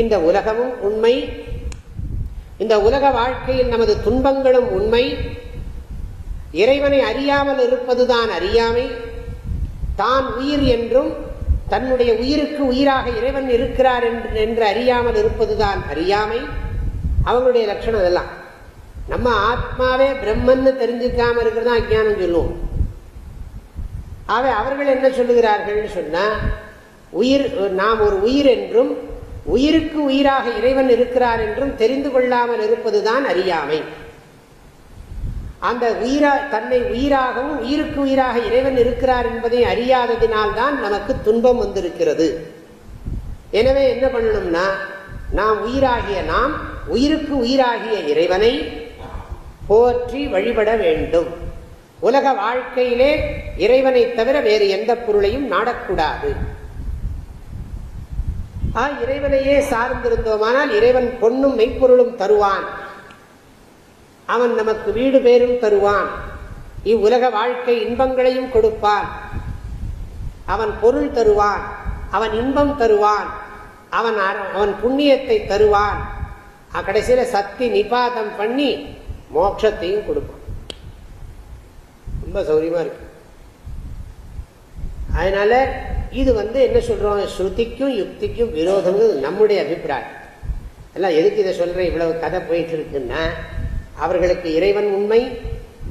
இந்த உலகமும் உண்மை. இந்த உலக வாழ்க்கையில் நமது துன்பங்களும் உண்மை. இறைவனை அறியாமல் இருப்பதுதான் அறியாமை. தான் உயிர் என்றும் தன்னுடைய உயிருக்கு உயிராக இறைவன் இருக்கிறார் என்று அறியாமல் இருப்பதுதான் அறியாமை. அவங்களுடைய லட்சணம் இதெல்லாம். நம்ம ஆத்மாவே பிரம்மன்னு தெரிஞ்சுக்காம இருக்கிறதா அஜானம் சொல்லுவோம். ஆக அவர்கள் என்ன சொல்லுகிறார்கள் சொன்னா உயிர் நாம் ஒரு உயிர் என்றும் உயிருக்கு உயிராக இறைவன் இருக்கிறார் என்றும் தெரிந்து கொள்ளாமல் இருப்பதுதான் அறியாமை. அந்த உயிரா தன்னை உயிராகவும் உயிருக்கு உயிராக இறைவன் இருக்கிறார் என்பதை அறியாததினால்தான் நமக்கு துன்பம் வந்திருக்கிறது. எனவே என்ன பண்ணணும்னா நாம் உயிராகிய நாம் உயிருக்கு உயிராகிய இறைவனை போற்றி வழிபட வேண்டும். உலக வாழ்க்கையிலே இறைவனை தவிர வேறு எந்த பொருளையும் நாடக்கூடாது. ஆ இறைவனையே சார்ந்திருந்தோமானால் இறைவன் பொண்ணும் மெய்ப்பொருளும் தருவான். அவன் நமக்கு வீடு பேரும் தருவான். இவ்வுலக வாழ்க்கை இன்பங்களையும் கொடுப்பான். அவன் பொருள் தருவான். அவன் இன்பம் தருவான். அவன் அவன் புண்ணியத்தை தருவான். கடைசியில சக்தி நிபாதம் பண்ணி மோட்சத்தையும் கொடுப்பான். ரொம்ப சௌரியமா இருக்கு. அதனால இது வந்து என்ன சொல்றோம்? ஸ்ருதிக்கும் யுக்திக்கும் விரோதம் நம்முடைய அபிப்பிராயம். எல்லாம் எதுக்கு இதை சொல்றேன்? இவ்வளவு கதை போயிட்டு இருக்குன்னா அவர்களுக்கு இறைவன் உண்மை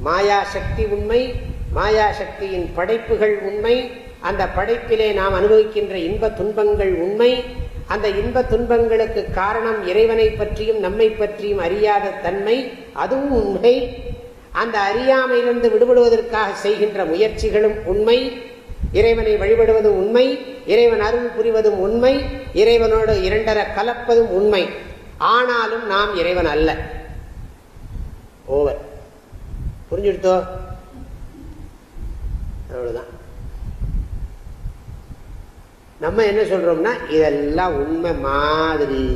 மாயா சக்தி உண்மை மாயா சக்தியின் படைப்புகள் உண்மை அந்த படைப்பிலே நாம் அனுபவிக்கின்ற இன்ப துன்பங்கள் உண்மை. அந்த இன்ப துன்பங்களுக்கு காரணம் இறைவனை பற்றியும் நம்மை பற்றியும் அறியாத தன்மை அதுவும் உண்மை. அந்த அறியாமையிலிருந்து விடுபடுவதற்காக செய்கின்ற முயற்சிகளும் உண்மை. இறைவனை வழிபடுவதும் உண்மை. இறைவன் அருள் புரிவதும் உண்மை. இறைவனோடு இரண்டர கலப்பதும் உண்மை. ஆனாலும் நாம் இறைவன் அல்ல. ஓவர் புரிஞ்சுடுத்தோ அவ்வளவுதான். நம்ம என்ன சொல்றோம்னா இதெல்லாம் உண்மை மாதிரி.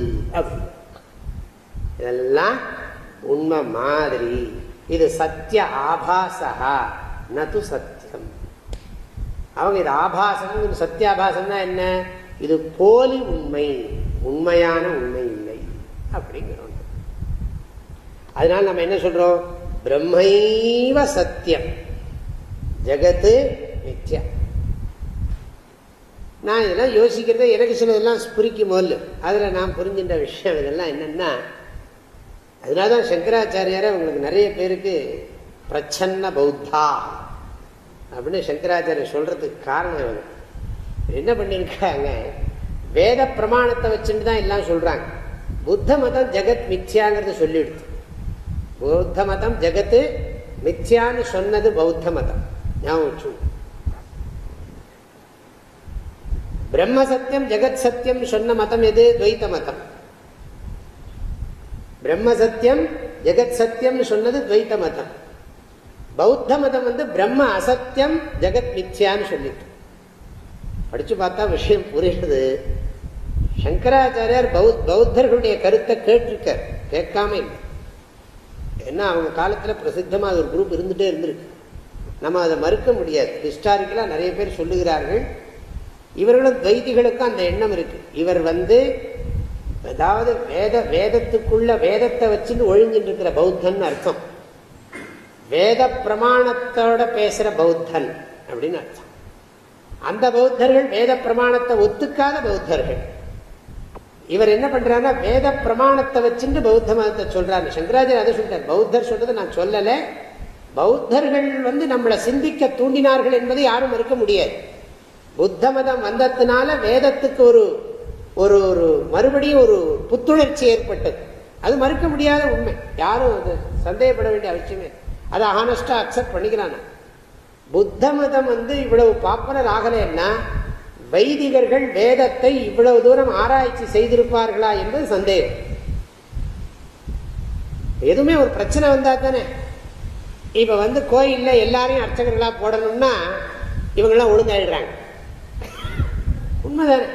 இதெல்லாம் உண்மை மாதிரி. இது சத்திய ஆபாசா நது சத்தியம். அவங்க இது ஆபாசம் சத்தியாபாசம்னா என்ன? இது போலி உண்மை. உண்மையான உண்மை இல்லை. அப்படிங்கிறோம். அதனால நம்ம என்ன சொல்றோம்? பிரம்மைவ சத்தியம். ஜகத்து நித்தியம் நான் இதெல்லாம் யோசிக்கிறத எனக்கு சிலதெல்லாம் புரிக்கும் போது அதில் நான் புரிஞ்சின்ற விஷயம் இதெல்லாம் என்னென்னா அதனால தான் சங்கராச்சாரியாரே உங்களுக்கு நிறைய பேருக்கு பிரச்சன்ன பௌத்தா அப்படின்னு சங்கராச்சாரியர் சொல்கிறதுக்கு காரணம் இவங்க. என்ன பண்ணியிருக்காங்க? வேத பிரமாணத்தை வச்சுட்டு தான் எல்லாம் சொல்கிறாங்க புத்த மதம் ஜெகத் மித்யாங்கிறத சொல்லிவிடுது பௌத்த மதம் ஜெகத்து மித்யான்னு சொன்னது பௌத்த மதம் ஞாபகம் பிரம்ம சத்தியம் ஜெகத் சத்தியம் சொன்ன மதம் எது துவைத்த மதம் பிரம்ம சத்தியம் ஜெகத் சத்தியம் சொன்னது துவைத்த மதம் பௌத்த மதம் வந்து பிரம்ம அசத்தியம் ஜெகத் மித்யான்னு சொல்லிட்டு படிச்சு பார்த்தா விஷயம் புரியுது சங்கராச்சாரியார் பௌத்தர்களுடைய கருத்தை கேட்டிருக்கார் கேட்காம இல்லை ஏன்னா அவங்க காலத்தில் பிரசித்தமாக ஒரு குரூப் இருந்துகிட்டே இருந்திருக்கு. நம்ம அதை மறுக்க முடியாது. ஹிஸ்டாரிக்கலாக நிறைய பேர் சொல்லுகிறார்கள். இவர்களும் துவைதிகளுக்கும் அந்த எண்ணம் இருக்குது இவர் வந்து அதாவது வேத வேதத்துக்குள்ள வேதத்தை வச்சுன்னு ஒழிஞ்சிட்டு இருக்கிற பௌத்தன் அர்த்தம். வேத பிரமாணத்தோட பேசுகிற பௌத்தன் அப்படின்னு அர்த்தம். அந்த பௌத்தர்கள் வேத பிரமாணத்தை ஒத்துக்காத பௌத்தர்கள். இவர் என்ன பண்றாருன்னா வேத பிரமாணத்தை வச்சுட்டு பௌத்த மதத்தை சொல்றாரு. சங்கராஜர் அதை சொல்றார் பௌத்தர் சொல்றது நான் சொல்லல. பௌத்தர்கள் வந்து நம்மளை சிந்திக்க தூண்டினார்கள் என்பதை யாரும் மறுக்க முடியாது. புத்த மதம் வந்ததுனால வேதத்துக்கு ஒரு ஒரு ஒரு மறுபடியும் ஒரு புத்துணர்ச்சி ஏற்பட்டது. அது மறுக்க முடியாத உண்மை. யாரும் அது சந்தேகப்பட வேண்டிய அவசியமே அதை ஹானஸ்டா அக்செப்ட் பண்ணிக்கிறான்? புத்த மதம் வந்து இவ்வளவு பாப்புலர் ஆகலைன்னா வைதிகர்கள் வேதத்தை இவ்வளவு தூரம் ஆராய்ச்சி செய்திருப்பார்களா என்பது சந்தேகம். எதுவுமே ஒரு பிரச்சனை வந்தா தானே? இப்ப வந்து கோயில்ல எல்லாரையும் அர்ச்சகர்களா போடணும்னா இவங்கெல்லாம் ஒழுங்காயிடுறாங்க. உண்மைதானே?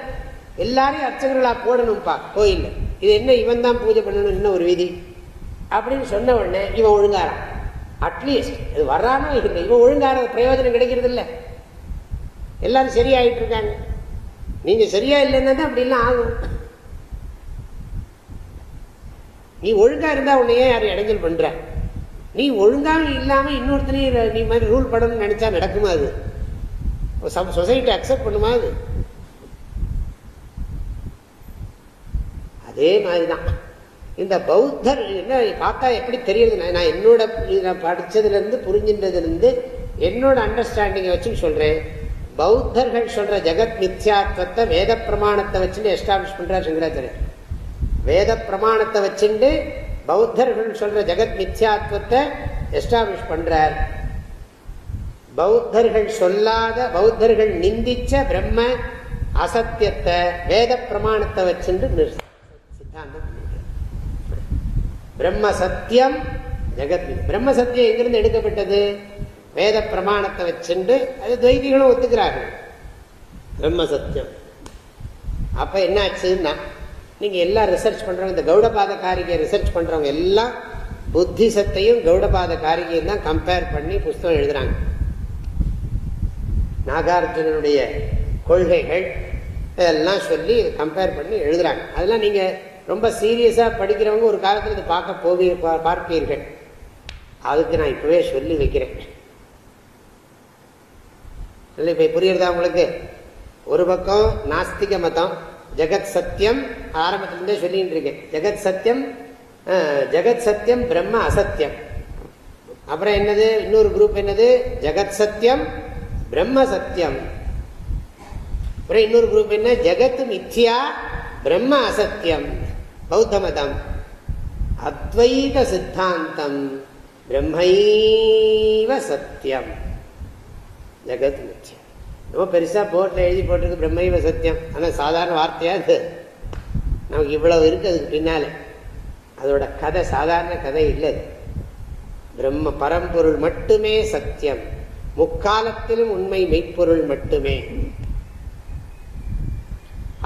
எல்லாரையும் அர்ச்சகர்களா போடணும்ப்பா கோயில் இது என்ன இவன் தான் பூஜை பண்ணணும் என்ன ஒரு விதி? அப்படின்னு சொன்ன உடனே இவன் ஒழுங்காரான் அட்லீஸ்ட் இது வர்றானோ இல்லை இவன் ஒழுங்கார பிரயோஜனம் கிடைக்கிறது இல்லை எல்லாரும் சரியாயிட்டு இருக்காங்க. நீங்க சரியா இல்லைன்னா தான் அப்படிலாம் ஆகும். நீ ஒழுங்கா இருந்தா உன்னையே யாரும் இடைஞ்சல் பண்ற? நீ ஒழுங்கா இல்லாம இன்னொருத்தனையும் நீ மாதிரி ரூல் பண்ணணும்னு நினைச்சா நடக்குமா அது? சொசைட்டி அக்செப்ட் பண்ணுமா அது? அதே மாதிரிதான். இந்த பௌத்தர் என்ன பார்த்தா எப்படி தெரியுது? நான் என்னோட படிச்சதுலேருந்து புரிஞ்சின்றதுலேருந்து என்னோட அண்டர்ஸ்டாண்டிங்கை வச்சு சொல்றேன். பௌத்தர்கள் சொல்ற ஜெகத் மித்யாத்வத்தை வேத பிரமாணத்தை வச்சுட்டு எஸ்டாப்ளிஷ் பண்றார் சங்கராச்சாரியர். வேத பிரமாணத்தை வச்சுட்டு பௌத்தர்கள் சொல்ற ஜெகத் மித்யாத்வத்தை எஸ்டாப்ளிஷ் பண்றார். பௌத்தர்கள் சொல்லாத பௌத்தர்கள் நிந்திச்ச பிரம்ம அசத்தியத்தை வேத பிரமாணத்தை வச்சுட்டு சித்தாந்தம் பிரம்ம சத்தியம் ஜெகத் பிரம்ம சத்தியம் எங்கிருந்து எடுக்கப்பட்டது? வேத பிரமாணத்தை வச்சுண்டு அது துவைதிகளும் ஒத்துக்கிறார்கள். பிரம்ம சத்தியம். அப்ப என்ன ஆச்சுன்னா நீங்க எல்லாம் ரிசர்ச் பண்றவங்க இந்த கௌடபாத காரிகை ரிசர்ச் பண்றவங்க எல்லாம் புத்திசத்தையும் கௌடபாத காரிகையும் தான் கம்பேர் பண்ணி புஸ்தகம் எழுதுறாங்க. நாகார்ஜுனனுடைய கொள்கைகள் இதெல்லாம் சொல்லி கம்பேர் பண்ணி எழுதுறாங்க. அதெல்லாம் நீங்க ரொம்ப சீரியஸாக படிக்கிறவங்க ஒரு காலத்தில் இதை பார்க்க போவீ பார்ப்பீர்கள். அதுக்கு நான் இப்பவே சொல்லி வைக்கிறேன். இல்லை இப்போ புரியுறதா உங்களுக்கு? ஒரு பக்கம் நாஸ்திக மதம் ஜெகத் சத்தியம் ஆரம்பத்திலிருந்தே சொல்லிட்டு இருக்கேன். ஜெகத் சத்தியம் ஜெகத் சத்தியம் பிரம்ம அசத்தியம். அப்புறம் என்னது? இன்னொரு குரூப் என்னது? ஜெகத் சத்தியம் பிரம்ம சத்தியம். அப்புறம் இன்னொரு குரூப் என்ன? ஜெகத் மித்யா பிரம்ம அசத்தியம். பௌத்த மதம். அத்வைத சித்தாந்தம் பிரம்மைவ சத்தியம். ஜெகத் மித்யா ரொம்ப பெருசாக போர்ட்டில் எழுதி போட்டிருக்கு பிரம்மைவ சத்தியம். ஆனால் சாதாரண வார்த்தையாக அது? நமக்கு இவ்வளவு இருக்குது அதுக்கு பின்னாலே. அதோட கதை சாதாரண கதை இல்லை பிரம்ம பரம்பொருள் மட்டுமே சத்தியம். முக்காலத்திலும் உண்மை மெய்ப்பொருள் மட்டுமே.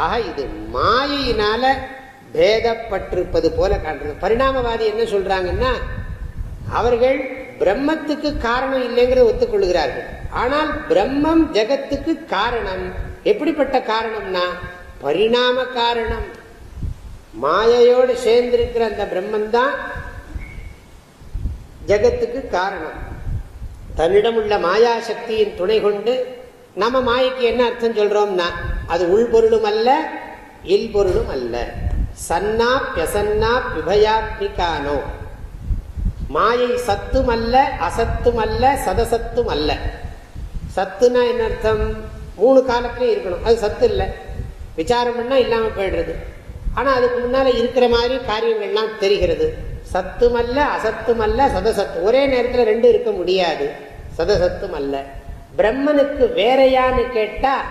ஆக இது மாயினால பேதப்பட்டிருப்பது போல காட்டுறது பரிணாமவாதி என்ன சொல்றாங்கன்னா அவர்கள் பிரம்மத்துக்கு காரணம் இல்லைங்கிறத ஒத்துக்கொள்கிறார்கள். ஆனால் பிரம்மம் ஜெகத்துக்கு காரணம். எப்படிப்பட்ட காரணம்னா பரிணாம காரணம். மாயையோடு சேர்ந்திருக்கிற அந்த பிரம்மன் தான் ஜெகத்துக்கு காரணம். தன்னிடம் உள்ள மாயா சக்தியின் துணை கொண்டு நம்ம மாயைக்கு என்ன அர்த்தம் சொல்றோம்னா அது உள்பொருளும் அல்ல இல்பொருளும் அல்ல. சன்னா பியசன்னா விபயாத்மிகானோ. மாயை சத்தும் அல்ல அசத்தும் அல்ல சதசத்தும் அல்ல சத்துனா என்ன அர்த்தம்? மூணு காலத்திலையும் இருக்கணும். அது சத்து இல்லை. விசாரம் பண்ணா இல்லாம போயிடுறது. ஆனா அதுக்கு முன்னால இருக்கிற மாதிரி காரியங்கள்லாம் தெரிகிறது. சத்துமல்ல அசத்துமல்ல சதசத்து. ஒரே நேரத்தில் ரெண்டு இருக்க முடியாது. சதசத்தும் அல்ல பிரம்மனுக்கு வேறையான்னு கேட்டா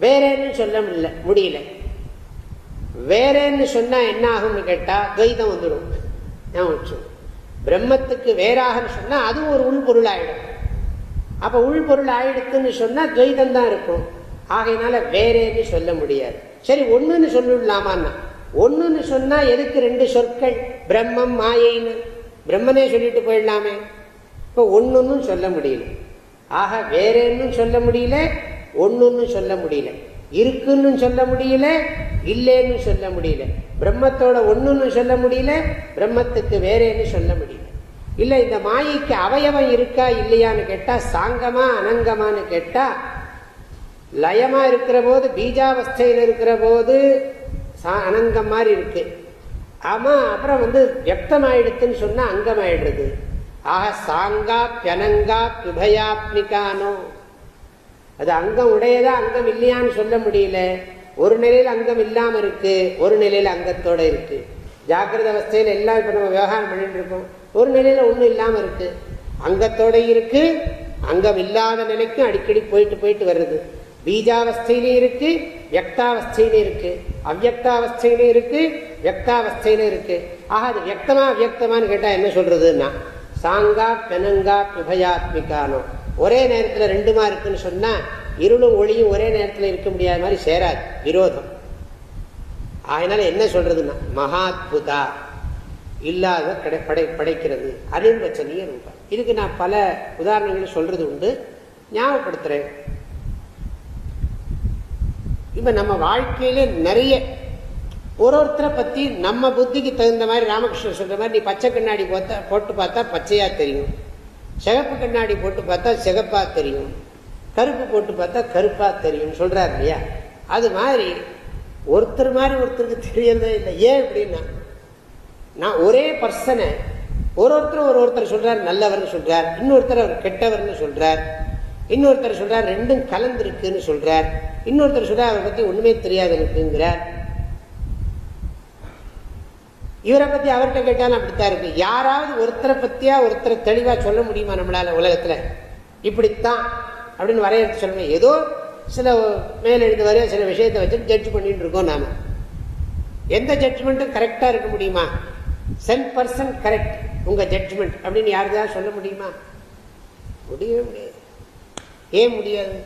வேறேன்னு சொல்ல முடியல. முடியல. வேறேன்னு சொன்னா என்ன ஆகும்னு கேட்டா துவைதம் வந்துடும். பிரம்மத்துக்கு வேறாகன்னு சொன்னா அதுவும் ஒரு உள்பொருள் ஆயிடும் அப்ப உள்பொருள் ஆயிடுத்துன்னு சொன்னா துவைதம் தான் இருக்கும். ஆகையினால வேறேன்னு சொல்ல முடியாது. சரி ஒன்றுன்னு சொல்லிடலாமான்னா? ஒன்றுன்னு சொன்னா எதுக்கு ரெண்டு சொற்கள்? பிரம்மம் மாயைன்னு. பிரம்மனே சொல்லிட்டு போயிடலாமே. இப்போ ஒண்ணுன்னு சொல்ல முடியல. ஆக வேறேன்னு சொல்ல முடியல ஒண்ணுன்னு சொல்ல முடியல. இருக்குன்னு சொல்ல முடியல இல்லைன்னு சொல்ல முடியல. பிரம்மத்தோட ஒன்றுன்னு சொல்ல முடியல பிரம்மத்துக்கு வேறேன்னு சொல்ல முடியல. இல்லை இந்த மாயைக்கு அவயவம் இருக்கா இல்லையான்னு கேட்டால் சாங்கமா அனங்கமான்னு கேட்டால் லயமாக இருக்கிற போது பீஜாவஸ்தையில் இருக்கிற போது அனங்கம் மாதிரி இருக்கு. ஆமாம் அப்புறம் வந்து வியக்தமாயிடுத்துன்னு சொன்னால் அங்கமாயிடுறது. ஆக சாங்கா பியனங்கா பிபயாத்மிகானோ அது அங்கம் உடையதா அங்கம் இல்லையான்னு சொல்ல முடியல. ஒரு நிலையில் அங்கம் இல்லாமல் இருக்கு ஒரு நிலையில் அங்கத்தோட இருக்கு. ஜாக்கிரத அவஸ்தையில் எல்லாம் இப்போ நம்ம விவகாரம் பண்ணிட்டு இருக்கோம். ஒரு நிலையில் ஒன்றும் இல்லாமல் இருக்கு. அங்கத்தோட இருக்கு அங்கம் இல்லாத நிலைக்கும் அடிக்கடி போயிட்டு போயிட்டு வருது. பீஜாவஸ்தையிலும் இருக்கு வியக்தாவஸ்தையிலும் இருக்கு. அவ்வக்தாவஸ்தையிலும் இருக்கு வியக்தாவஸ்தையிலும் இருக்கு. ஆக அது வியக்தமா அவ்வக்தமானு கேட்டால் என்ன சொல்றதுன்னா சாங்கா பெனங்கா பிபயாத்மிகானோ. ஒரே நேரத்தில் ரெண்டுமா இருக்குன்னு சொன்னால் இருளும் ஒளியும் ஒரே நேரத்தில் இருக்க முடியாத மாதிரி சேராது. விரோதம். அதனால என்ன சொல்றதுன்னா மகாத்புதா. இல்லாத கடை படை படைக்கிறது. அனிர்வச்சனிய ரூபம். இதுக்கு நான் பல உதாரணங்கள் சொல்றது உண்டு. ஞாபகப்படுத்துறேன். இப்ப நம்ம வாழ்க்கையில நிறைய ஒரு ஒருத்தரை பத்தி நம்ம புத்திக்கு தகுந்த மாதிரி ராமகிருஷ்ணன் சொல்ற மாதிரி நீ பச்சை கண்ணாடி போத்தா போட்டு பார்த்தா பச்சையா தெரியும். சிகப்பு கண்ணாடி போட்டு பார்த்தா சிகப்பாக தெரியும். கருப்பு போட்டு பார்த்தா கருப்பாக தெரியும் சொல்கிறார் இல்லையா? அது மாதிரி ஒருத்தர் மாதிரி ஒருத்தருக்கு தெரியறதே இல்லை. ஏன் அப்படின்னா நான் ஒரே பர்சனை ஒரு ஒருத்தர் ஒரு ஒருத்தர் சொல்கிறார் நல்லவர்னு சொல்கிறார் இன்னொருத்தர் அவர் கெட்டவர்னு சொல்கிறார் இன்னொருத்தர் சொல்கிறார் ரெண்டும் கலந்துருக்குன்னு சொல்கிறார் இன்னொருத்தர் சொல்கிறார் அவரை பற்றி ஒன்றுமே தெரியாது எனக்குங்கிறார் இவரை பத்தி அவர்கிட்ட கேட்டாலும் அப்படித்தான் இருக்கு. யாராவது ஒருத்தரை பத்தியா ஒருத்தரை தெளிவா சொல்ல முடியுமா நம்மளால உலகத்துல? இப்படித்தான் அப்படின்னு வரையறுத்து சொல்லணும். ஏதோ சில மேலெழுந்து வரைய சில விஷயத்தை வச்சு ஜட்ஜ் பண்ணிட்டு இருக்கோம் நாம. எந்த ஜட்ஜ்மெண்ட்டும் கரெக்டா இருக்க முடியுமா? சென் பர்சன் கரெக்ட் உங்க ஜட்ஜ்மெண்ட் அப்படின்னு யாருதான் சொல்ல முடியுமா? முடியவே முடியாது. ஏன் முடியாது?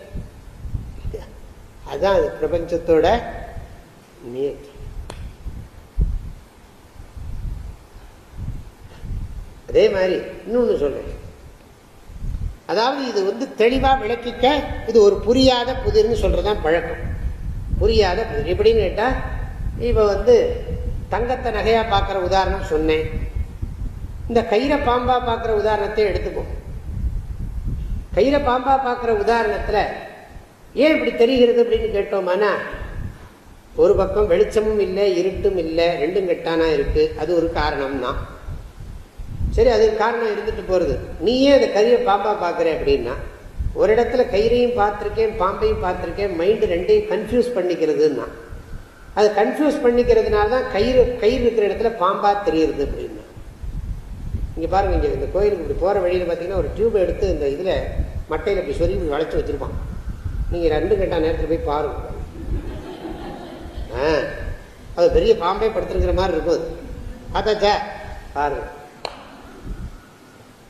அதுதான் அது பிரபஞ்சத்தோட நியத்தி அதே மாதிரி இன்னொன்று சொல்கிறேன் அதாவது இது வந்து தெளிவாக விளக்கிக்க இது ஒரு புரியாத புதிர்னு சொல்கிறது தான் பழக்கம். புரியாத புதிர். எப்படின்னு கேட்டால் இப்போ வந்து தங்கத்தை நகையாக பார்க்குற உதாரணம் சொன்னேன். இந்த கயிறை பாம்பாக பார்க்குற உதாரணத்தை எடுத்துப்போம் கயிறை பாம்பாக பார்க்குற உதாரணத்தில் ஏன் இப்படி தெரிகிறது அப்படின்னு கேட்டோமானா ஒரு பக்கம் வெளிச்சமும் இல்லை இருட்டும் இல்லை ரெண்டும் கெட்டானா இருக்கு. அது ஒரு காரணம் தான் சரி அது காரணம் இருந்துட்டு போகிறது நீ ஏன் அந்த கரியை பாம்பா பார்க்குற அப்படின்னா ஒரு இடத்துல கயிறையும் பார்த்துருக்கேன் பாம்பையும் பார்த்துருக்கேன் மைண்டு ரெண்டையும் கன்ஃபியூஸ் பண்ணிக்கிறதுன்னா அது கன்ஃபியூஸ் பண்ணிக்கிறதுனால தான் கயிறு கயிறு இருக்கிற இடத்துல பாம்பா தெரியுது அப்படின்னா. இங்கே பாருங்க இங்கே இந்த கோயிலுக்கு இப்படி போகிற வழியில் பார்த்தீங்கன்னா ஒரு டியூப் எடுத்து இந்த இதில் மட்டையில் இப்படி சொல்லி இப்படி வளைச்சி வச்சுருப்பான். நீங்கள் ரெண்டு கண்டா நேரத்தில் போய் பாருங்க. ஆ அது பெரிய பாம்பே படுத்துருக்கிற மாதிரி இருக்கும் அது. பார்த்தாச்சா பாருங்கள்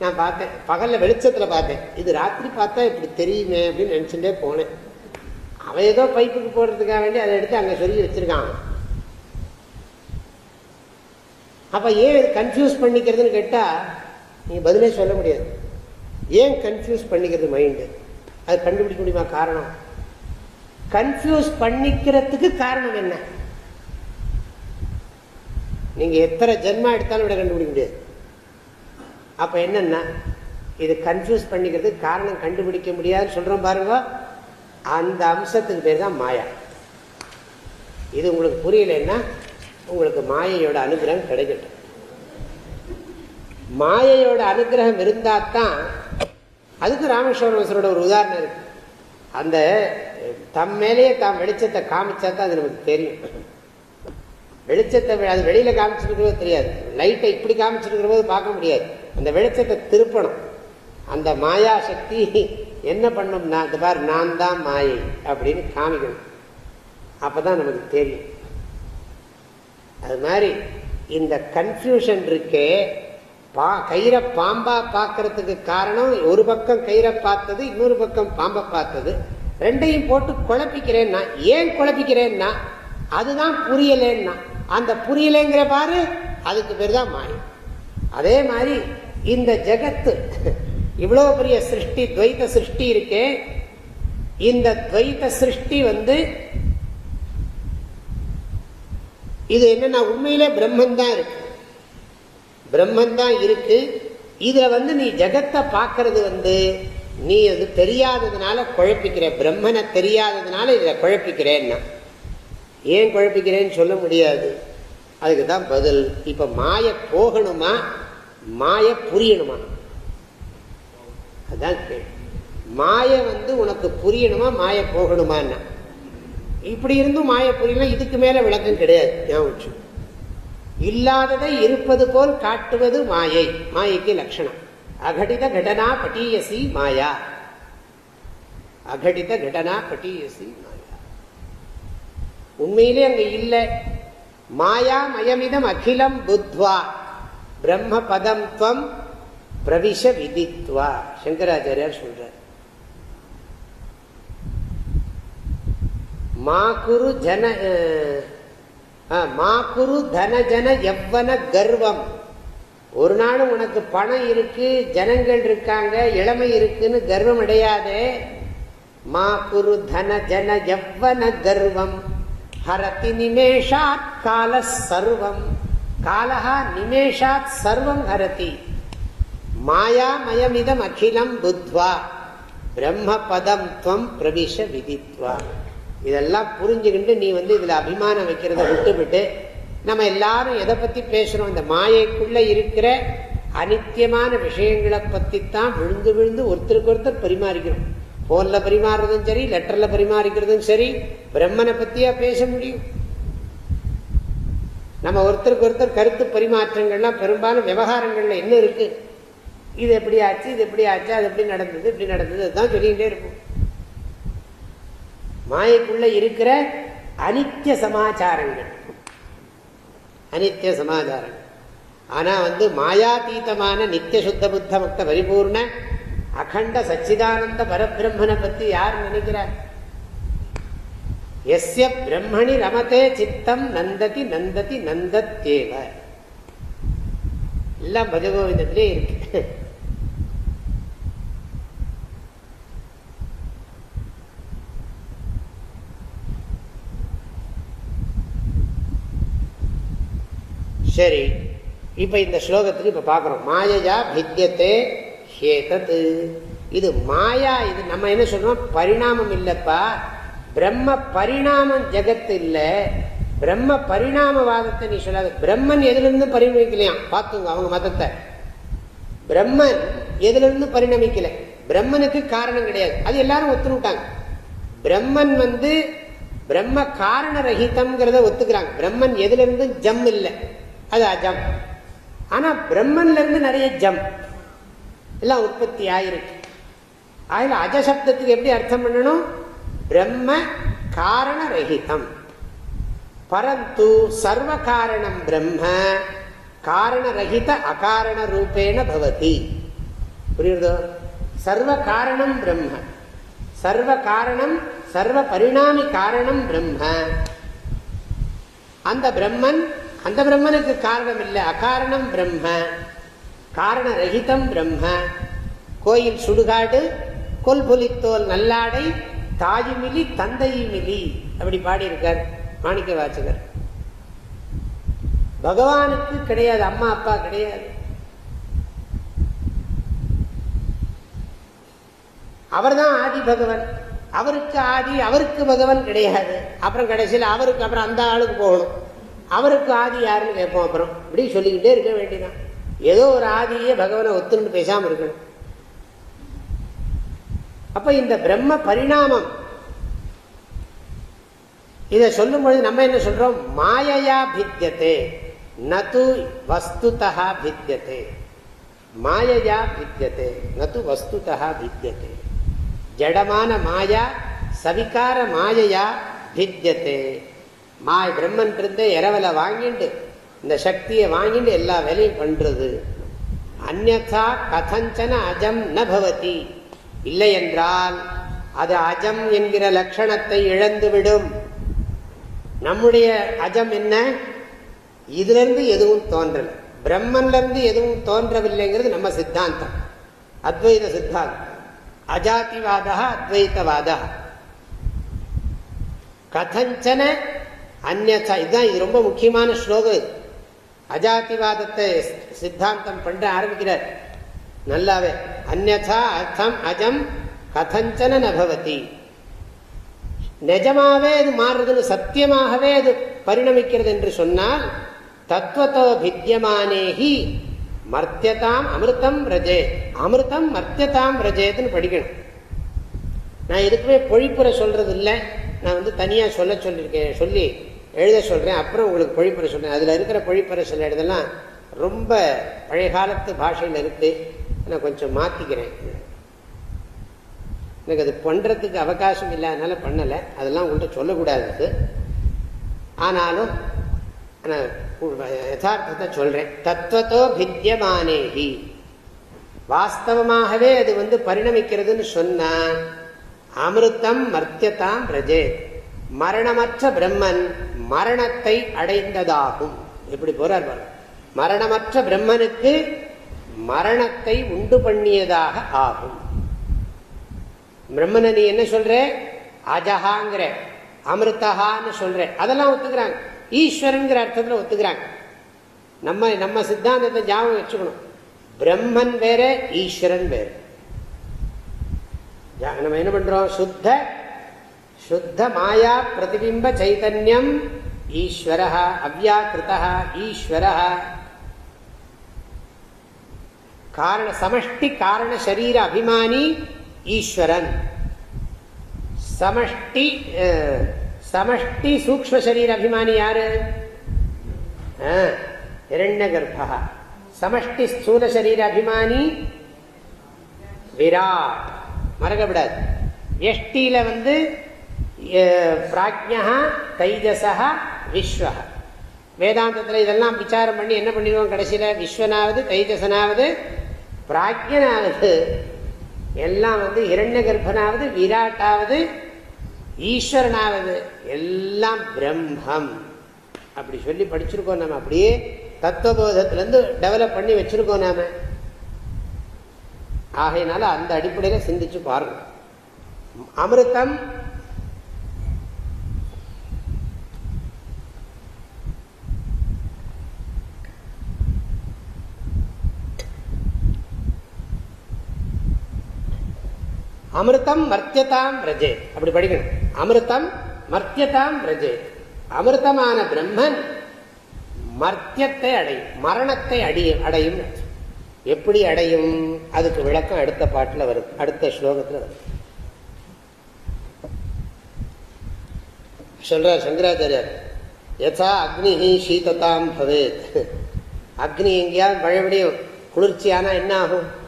நான் பார்த்தேன். பகலில் வெளிச்சத்தில் பார்த்தேன். இது ராத்திரி பார்த்தா இப்படி தெரியுமே அப்படின்னு நினச்சிட்டே போனேன். அவன் ஏதோ பைப்புக்கு போடுறதுக்காக வேண்டி அதை எடுத்து அங்கே சொல்லி வச்சுருக்கான் அப்போ ஏன் இது கன்ஃபியூஸ் பண்ணிக்கிறதுன்னு கேட்டால் நீங்கள் பதிலே சொல்ல முடியாது. ஏன் கன்ஃபியூஸ் பண்ணிக்கிறது மைண்டு அது கண்டுபிடிக்க முடியுமா காரணம்? கன்ஃபியூஸ் பண்ணிக்கிறதுக்கு காரணம் என்ன? நீங்கள் எத்தனை ஜென்மா எடுத்தாலும் விட கண்டுபிடிக்க முடியாது. அப்போ என்னென்னா இது கன்ஃபியூஸ் பண்ணிக்கிறதுக்கு காரணம் கண்டுபிடிக்க முடியாதுன்னு சொல்கிறோம் பாருங்க. அந்த அம்சத்துக்கு பேர் தான் மாயா. இது உங்களுக்கு புரியலன்னா உங்களுக்கு மாயையோட அனுகிரகம் கிடைக்கட்டும். மாயையோட அனுகிரகம் இருந்தால் தான் அதுக்கு ராமேஸ்வரமேஸ்வரோட ஒரு உதாரணம் இருக்கு. அந்த தம் மேலேயே தாம் வெளிச்சத்தை காமிச்சா தான் அது நமக்கு தெரியும். வெளிச்சத்தை அது வெளியில காமிச்சிருக்கிறதோ தெரியாது. லைட்டை இப்படி காமிச்சிருக்கிற போது பார்க்க முடியாது. அந்த வெளிச்சத்தை திருப்பணும். அந்த மாயா சக்தி என்ன பண்ணும்னா இந்த பார் நான் தான் மாயை அப்படின்னு காமிக்கணும். அப்பதான் நமக்கு தெரியும். அது மாதிரி இந்த கன்ஃபியூஷன் இருக்கே பா கயிறை பாம்பா பார்க்கறதுக்கு காரணம் ஒரு பக்கம் கயிறை பார்த்தது இன்னொரு பக்கம் பாம்பை பார்த்தது. ரெண்டையும் போட்டு குழப்பிக்கிறேன்னா ஏன் குழப்பிக்கிறேன்னா அதுதான் புரியலேன்னா அந்த புரியலைங்கிற பாரு அதுக்கு பேர் தான் மாயம் அதே மாதிரி இந்த ஜெகத்து இவ்வளோ பெரிய சிருஷ்டி துவைத்த சிருஷ்டி இருக்கே இந்த துவைத்த சிருஷ்டி வந்து இது என்னன்னா உண்மையிலே பிரம்மன் தான் இருக்கு. பிரம்மன் தான் இருக்கு. இதுல வந்து நீ ஜெகத்தை பார்க்கறது வந்து நீ அது தெரியாததுனால குழப்பிக்கிற. பிரம்மனை தெரியாததுனால இதில் குழப்பிக்கிறேன்னா. ஏன் குழப்பிக்கிறேன்னு சொல்ல முடியாது. அதுக்கு தான் பதில். இப்ப மாய போகணுமா? மாய புரியணுமா? அதான் கேள்வி. மாய வந்து உனக்கு புரியணுமா? மாய போகணுமான்னா. இப்படி இருந்தும் மாய புரியலாம் இதுக்கு மேல விளக்கம் கிடையாது. ஞாபகம் இல்லாததை இருப்பது போல் காட்டுவது மாயை. மாயைக்கு லட்சணம். அகடித கடனா பட்டியசி மாயா. அகடித கடனா பட்டியசி மாயா. உண்மையிலே அங்க இல்லை. மாயா மயமிதம் அகிலம் புத்வா. பிரம்ம பதம் துவம் பிரவிஷ விதித்வா. சங்கராச்சாரியார் சொல்றார். மா குரு ஜன மா குரு தன ஜன எவ்வன கர்வம். ஒரு நாளும் உனக்கு பணம் இருக்கு ஜனங்கள் இருக்காங்க இளமை இருக்குன்னு கர்வம் அடையாதே. மா குரு தன ஜன எவ்வன கர்வம். ஹரதி நிமேஷாத் கால சர்வம் காலஹா நிமேஷாத் சர்வம் ஹரதி மாயாமயமிதம் அகிலம் புத்வா பிரம்ம பதம் துவம் பிரவிஷ விதித்வா இதெல்லாம் புரிஞ்சுக்கிட்டு நீ வந்து இதில் அபிமானம் வைக்கிறத விட்டுவிட்டு நம்ம எல்லாரும் எதை பற்றி பேசுகிறோம் இந்த மாயைக்குள்ளே இருக்கிற அனித்தியமான விஷயங்களை பத்தித்தான் விழுந்து விழுந்து ஒருத்தருக்கு ஒருத்தர் பரிமாறிக்கிறோம். போன்ல பரிமாறுறதும் சரி லெட்டர்ல பரிமாறிக்கிறதும் சரி பிரம்மனை பத்தியா பேச முடியும். நம்ம ஒருத்தருக்கு ஒருத்தர் கருத்து பரிமாற்றங்கள்லாம் பெரும்பாலும் விவகாரங்கள்ல என்ன இருக்கு? இது எப்படி ஆச்சு இது எப்படி ஆச்சு அது எப்படி நடந்தது இப்படி நடந்தது அதுதான் சொல்லிக்கிட்டே இருக்கும் மாயக்குள்ள இருக்கிற அனித்திய சமாச்சாரங்கள். அனித்திய சமாச்சாரங்கள். ஆனா வந்து மாயாதீதமான நித்திய சுத்த புத்த மக்த பரிபூர்ண அகண்ட சச்சிதானந்த பரபிரம்மனை பத்தி யார் நினைக்கிறார்? எஸ்ய பிரம்மணி ரமதே சித்தம் நந்ததி நந்ததி நந்தத்தேவ எல்லாம் பஜகோவிந்தத்திலே இருக்கு. சரி இப்ப இந்த ஸ்லோகத்துக்கு இப்ப பாக்குறோம் மாயஜா பித்தியத்தை ஹேதத்து இது மாயா இது நம்ம என்ன சொல்றோம்? பரிணாமம் இல்லப்பா. பிரம்ம பரிணாமம் ஜெகத்து இல்லை. பிரம்ம பரிணாமவாதத்தை நீ சொல்லாத. பிரம்மன் எதுலேருந்து பரிணமிக்கலையாம்? பார்த்துங்க அவங்க மதத்தை. பிரம்மன் எதுலேருந்து பரிணமிக்கல. பிரம்மனுக்கு காரணம் கிடையாது. அது எல்லாரும் ஒத்துனுட்டாங்க பிரம்மன் வந்து பிரம்ம காரண ரஹிதம்ங்கிறத ஒத்துக்கிறாங்க. பிரம்மன் எதுல இருந்து ஜம் இல்லை. அது அஜம். ஆனா பிரம்மன்ல இருந்து நிறைய ஜம். எல்லாம் உற்பத்தி ஆயிருக்கு. அதில் அஜசப்தத்துக்கு எப்படி அர்த்தம் பண்ணணும்? பிரம்ம காரண ரஹிதம் பரந்து சர்வ காரணம் பிரம்ம காரணரகித அகாரண ரூபேண பவதி. புரியுறதோ? சர்வ காரணம் பிரம்ம. சர்வ காரணம் சர்வ பரிணாமி காரணம் பிரம்ம. அந்த பிரம்மன் அந்த பிரம்மனுக்கு காரணம் இல்லை அகாரணம் பிரம்ம. காரணரகிதம் பிரம்ம. கோயில் சுடுகாடு கொல்புலித்தோல் நல்லாடை தாயுமிலி தந்தையுமிலி. அப்படி பாடியிருக்கார் மாணிக்க வாசகர். பகவானுக்கு கிடையாது அம்மா அப்பா கிடையாது. அவர்தான் ஆதி பகவன். அவருக்கு ஆதி அவருக்கு பகவான் கிடையாது. அப்புறம் கடைசியில் அவருக்கு அப்புறம் அந்த ஆளுக்கு போகணும். அவருக்கு ஆதி யாருன்னு கேட்போம் அப்புறம். இப்படி சொல்லிக்கிட்டே இருக்க வேண்டியதான் ஏதோ ஒரு ஆதியே பகவானை ஒத்துன்னு பேசாமல் இருக்கணும். அப்ப இந்த பிரம்ம பரிணாமம் இதை சொல்லும் பொழுது நம்ம என்ன சொல்றோம்? மாயையா பித்தியத்தே நது வஸ்துதா பித்தியத்தே மாயையா பித்தியத்தே நது வஸ்துதா பித்தியத்தே ஜடமான மாயா சவிகார மாயையா பித்தியத்தே மாய பிரம்மன் இருந்தே இரவலை வாங்கிட்டு இந்த சக்தியை வாங்கிட்டு எல்லா வேலையும் பண்றது. அந்நா கதஞ்சன அஜம் ந பவதி. இல்லை என்றால் அது அஜம் என்கிற லட்சணத்தை இழந்துவிடும். நம்முடைய அஜம் என்ன? இதுலேருந்து எதுவும் தோன்றல. பிரம்மன்லேருந்து எதுவும் தோன்றவில்லைங்கிறது நம்ம சித்தாந்தம். அத்வைத சித்தாந்தம். அஜாதிவாதா அத்வைத்தவாதா. கதஞ்சன அந்நா இதுதான் இது ரொம்ப முக்கியமான ஸ்லோகம் இது. அஜாதிவாதத்தை சித்தாந்தம் பண்ற ஆரம்பிக்கிறார். நல்லாவே அந்நா அர்த்தம் அஜம் கதஞ்சன நபவதி நிஜமாவே அது மாறுறதுன்னு சத்தியமாகவே அது பரிணமிக்கிறது என்று சொன்னால் தத்துவத்தோ பித்தியமானேஹி மர்த்தியதாம் அமிர்தம் ரஜே. அமிர்தம் மர்த்தியதாம் ரஜேதுன்னு படிக்கணும். நான் எதுக்குமே பொழிப்புரை சொல்றது இல்லை நான் வந்து தனியாக சொல்ல சொல்லியிருக்கேன் சொல்லி எழுத சொல்கிறேன் அப்புறம் உங்களுக்கு பொழிப்புரை சொல்கிறேன் அதில் இருக்கிற பொழிப்புரை சில எழுதெல்லாம் ரொம்ப பழைய காலத்து பாஷையில் இருக்குது நான் கொஞ்சம் மாற்றிக்கிறேன் எனக்கு அது பண்ணுறதுக்கு அவகாசம் இல்லாதனால பண்ணலை. அதெல்லாம் உங்கள்கிட்ட சொல்லக்கூடாது. ஆனாலும் யதார்த்தத்தை சொல்கிறேன் தத்துவத்தோ பித்தியமானேகி வாஸ்தவமாகவே அது வந்து பரிணமிக்கிறதுன்னு சொன்னால் அமிர்தம் மர்த்தியதாம் பிரஜே மரணமற்ற பிரம்மன் மரணத்தை அடைந்ததாகும். எப்படி போறார் மரணமற்ற பிரம்மனுக்கு மரணத்தை உண்டு பண்ணியதாக ஆகும். பிரம்மனை நீ என்ன சொல்ற? அஜஹாங்கிற அமிர்தஹான்னு சொல்ற. அதெல்லாம் ஒத்துக்கிறாங்க. ஈஸ்வரன் அர்த்தத்தில் ஒத்துக்கிறாங்க. நம்ம நம்ம சித்தாந்தத்தை ஞாபகம் வச்சுக்கணும். பிரம்மன் வேற ஈஸ்வரன் வேற. நம்ம என்ன பண்றோம்? சுத்த சுத்த மாயா பிரதிபிம்ப சைதன்யம் ஈஸ்வர அவ்யாக்கிருத ஈஸ்வர காரண சமஷ்டி காரண சரீர அபிமானி ஈஸ்வரன் சமஷ்டி சமஷ்டி சூக்ம சரீர அபிமானி யாரு இரண்ய கர்ப்பா சமஷ்டி ஸ்தூல சரீர அபிமானி விராட் மறக்கப்படாது எஷ்டியில வந்து பிராஜ்யா தைஜசா விஸ்வ வேதாந்தத்தில் இதெல்லாம் விசாரம் பண்ணி என்ன பண்ணிடுவோம் கடைசியில்? விஸ்வனாவது தைஜசனாவது பிராஜ்யனாவது எல்லாம் வந்து இரண்ய கர்ப்பனாவது விராட்டாவது ஈஸ்வரனாவது. எல்லாம் பிரம்மம். அப்படி சொல்லி படிச்சிருக்கோம் நம்ம அப்படியே தத்துவபோதத்திலேருந்து டெவலப் பண்ணி வச்சிருக்கோம் நாம். ஆகையினால அந்த அடிப்படையில் சிந்திச்சு பாருங்க. அமிர்தம் அமிர்தம் மர்த்தியதாம் ரஜே. அப்படி படிக்கணும். அமிர்தம் மர்த்தியதாம் ரஜே. அமிர்தமான பிரம்மன் மர்த்தியத்தை அடையும் மரணத்தை அடியும் அடையும். எப்படி அடையும்? அதுக்கு விளக்கம் அடுத்த பாட்டில் வருது அடுத்த ஸ்லோகத்தில் வருது சொல்றார் சங்கராச்சாரியர். யதா அக்னி சீததாம் பவேத். அக்னி எங்கேயாவது மழைபடியும் குளிர்ச்சியானா என்ன ஆகும்?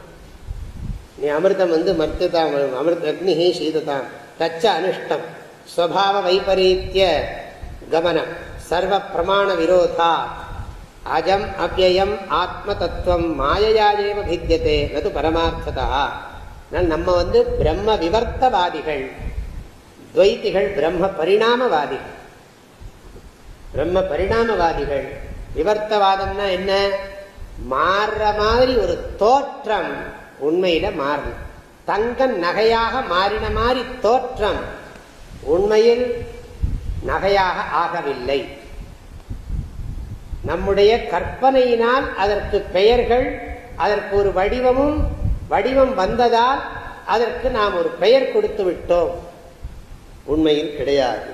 நீ அமிர்தம் வந்து மர்த்ததாம் அமிர்த அக்னிஹி சீததாம் தச்ச அனிஷ்டம். ஸ்வபாவ வைபரீத்திய கமனம். சர்வ பிரமாண விரோதா. அஜம் அவ்வயம் ஆத்ம தத்துவம் மாயையாலேவ பித்தியதே நது பரமார்த்ததா. நம்ம வந்து பிரம்ம விவர்த்தவாதிகள். துவைத்திகள் பிரம்ம பரிணாமவாதிகள். பிரம்ம பரிணாமவாதிகள். விவர்த்தவாதம்னா என்ன? மாறுற மாதிரி ஒரு தோற்றம். உண்மையில மாறணும் தங்கம் நகையாக மாறின மாதிரி தோற்றம் உண்மையில் நகையாக ஆகவில்லை. நம்முடைய கற்பனையினால் அதற்கு பெயர்கள் அதற்கு ஒரு வடிவமும் வடிவம் வந்ததால் அதற்கு நாம் ஒரு பெயர் கொடுத்து விட்டோம். உண்மையில் கிடையாது.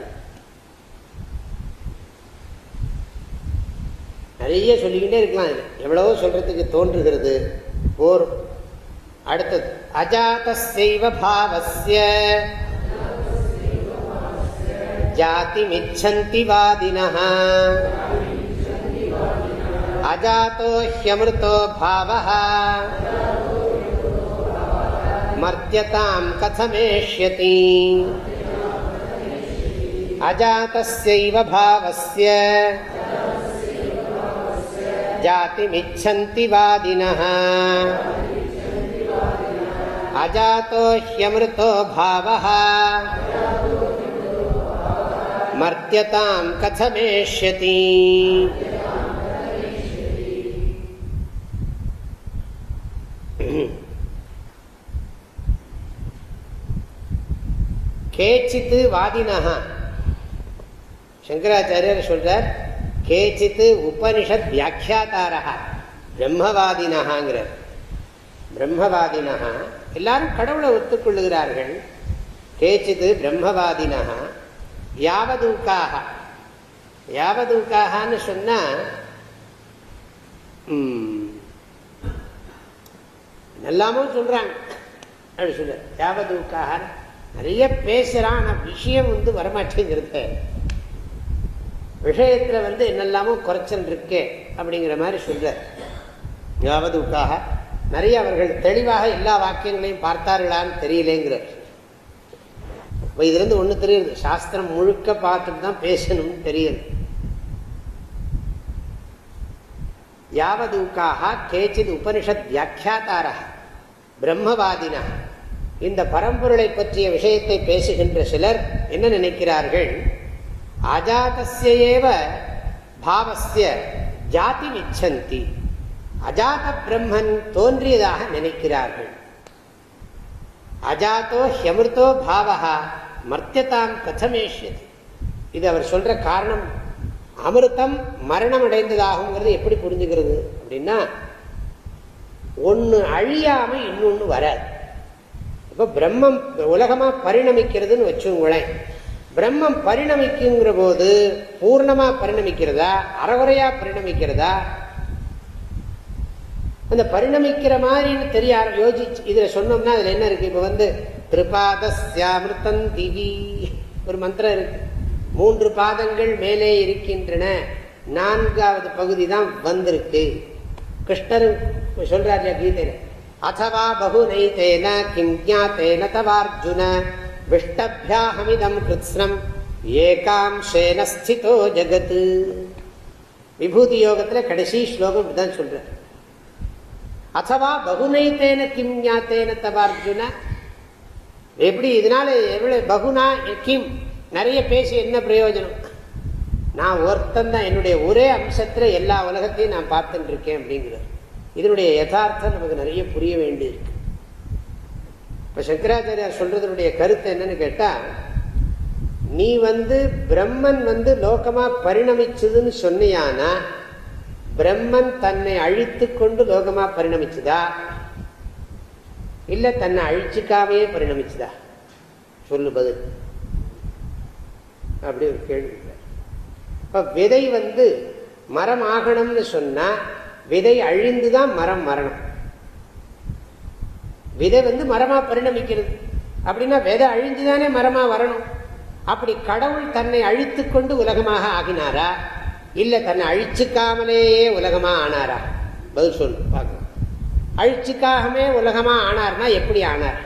நிறைய சொல்லிக்கிட்டே இருக்கலாம். எவ்வளவோ சொல்றதுக்கு தோன்றுகிறது. ஓர் அடுத்தது அஜாத்த செய்வ பாவசிய ஜாதி மிச்சந்தி வாதின அஜாத்தோ ஹியமிருத்தோ பாவ மர்த்தியதாம் கதமேஷ்யதி அஜாத்தஸ்யைவ பாவஸ்ய जातिमिच्छन्ति वादिनः अजातो ह्यमृतो भावः मर्त्यतां कथमेष्यति கேச்சித் வாதினஹா சங்கராச்சாரியர் சொல்றார் கேச்சித்து உபனிஷத் வியாக்கியாத்தாரா பிரம்மவாதினஹாங்கிற பிரம்மவாதினா எல்லாரும் கடவுளை ஒத்துக்கொள்ளுகிறார்கள். கேச்சித்து பிரம்மவாதினா யாவதூக்காக யாவதூக்காகனு சொன்னா எல்லாமோ சொல்றாங்க. அப்படி சொல்ல. யாவதூக்காக நிறைய பேசுறான் விஷயம் வந்து வரமாட்டேங்கிறது. விஷயத்தில் வந்து என்னெல்லாமோ குறைச்சல் இருக்கே அப்படிங்கிற மாதிரி சொல்ற யாவதுக்காக நிறைய அவர்கள் தெளிவாக எல்லா வாக்கியங்களையும் பார்த்தார்களான்னு தெரியலேங்கிறார். இப்போ இதுலேருந்து ஒன்று தெரியுது. சாஸ்திரம் முழுக்க பார்த்துட்டு தான் பேசணும்னு தெரியுது. யாவதூக்காக கேச்சித் உபனிஷத் வியாக்கியாத்தாரா பிரம்மவாதினா. இந்த பரம்பொருளை பற்றிய விஷயத்தை பேசுகின்ற சிலர் என்ன நினைக்கிறார்கள்? அஜாத்தியேவ பாவசிய ஜாதி மிச்சந்தி அஜாத பிரம்மன் தோன்றியதாக நினைக்கிறார்கள். அஜாத்தோ ஹியமிருத்தோ பாவகா மர்த்தியதாம் கதமேஷியது. இது அவர் சொல்ற காரணம் அமிர்தம் மரணம் அடைந்ததாகுங்கிறது எப்படி புரிஞ்சுக்கிறது அப்படின்னா ஒன்று அழியாம இன்னொன்று வராது. இப்போ பிரம்மம் உலகமா பரிணமிக்கிறதுன்னு வச்சுங்களேன். பிரம்மம் பரிணமிக்குங்கிற போது பூர்ணமா பரிணமிக்கிறதா அறகுறையாக பரிணமிக்கிறதா அந்த பரிணமிக்கிற மாதிரின்னு தெரிய யோசிச்சு இதுல சொன்னோம்னா அதுல என்ன இருக்கு? இப்ப வந்து திரிபாதஸ்யாமிருத்தம் திவி ஒரு மந்திரம் இருக்கு. மூன்று பாதங்கள் மேலே இருக்கின்றன. நான்காவது பகுதி தான் வந்திருக்கு. கிருஷ்ணரும் சொல்றாரு கீதையில? அதவா பகு நைத்தேன கிம் ஜாத்தேன தவார்ஜுன விஷ்டபியாஹமிதம் கிருத்ஸ்னம் ஏகாம்சேன ஸ்திதோ ஜகத். விபூதி யோகத்தில் கடைசி ஸ்லோகம் இப்படிதான் சொல்ற அத்தவா பகுனைத்தேன கிம் ஞாத்தேன தவ அர்ஜுன எப்படி இதனால எவ்வளவு பகுனா கிம்? நிறைய பேசி என்ன பிரயோஜனம்? நான் ஒருத்தன் தான் என்னுடைய ஒரே அம்சத்தில் எல்லா உலகத்தையும் நான் பார்த்துட்டு இருக்கேன் அப்படிங்கிறது இதனுடைய யதார்த்தம் நமக்கு நிறைய புரிய வேண்டியிருக்கு. இப்போ சங்கராச்சாரியார் சொல்றதனுடைய கருத்து என்னன்னு கேட்டால் நீ வந்து பிரம்மன் வந்து லோகமாக பரிணமிச்சதுன்னு சொன்னியானா பிரம்மன் தன்னை அழித்து கொண்டு லோகமா பரிணமிச்சுதா? இல்ல தன்னை அழிச்சுக்காமையே பரிணமிச்சுதா? சொல்லு பதில். அப்படி ஒரு கேள்வி இப்ப விதை வந்து மரம் ஆகணும்னு சொன்னா விதை அழிந்துதான் மரம் மரணம். விதை வந்து மரமா பரிணமிக்கிறது. அப்படின்னா விதை அழிஞ்சுதானே மரமா வரணும். அப்படி கடவுள் தன்னை அழித்து கொண்டு உலகமாக ஆகினாரா? இல்ல தன்னை அழிச்சுக்காமலேயே உலகமா ஆனாரா? பதில் சொல்லு பார்க்கலாம். அழிச்சுக்காகவே உலகமா ஆனார்னா எப்படி ஆனார்?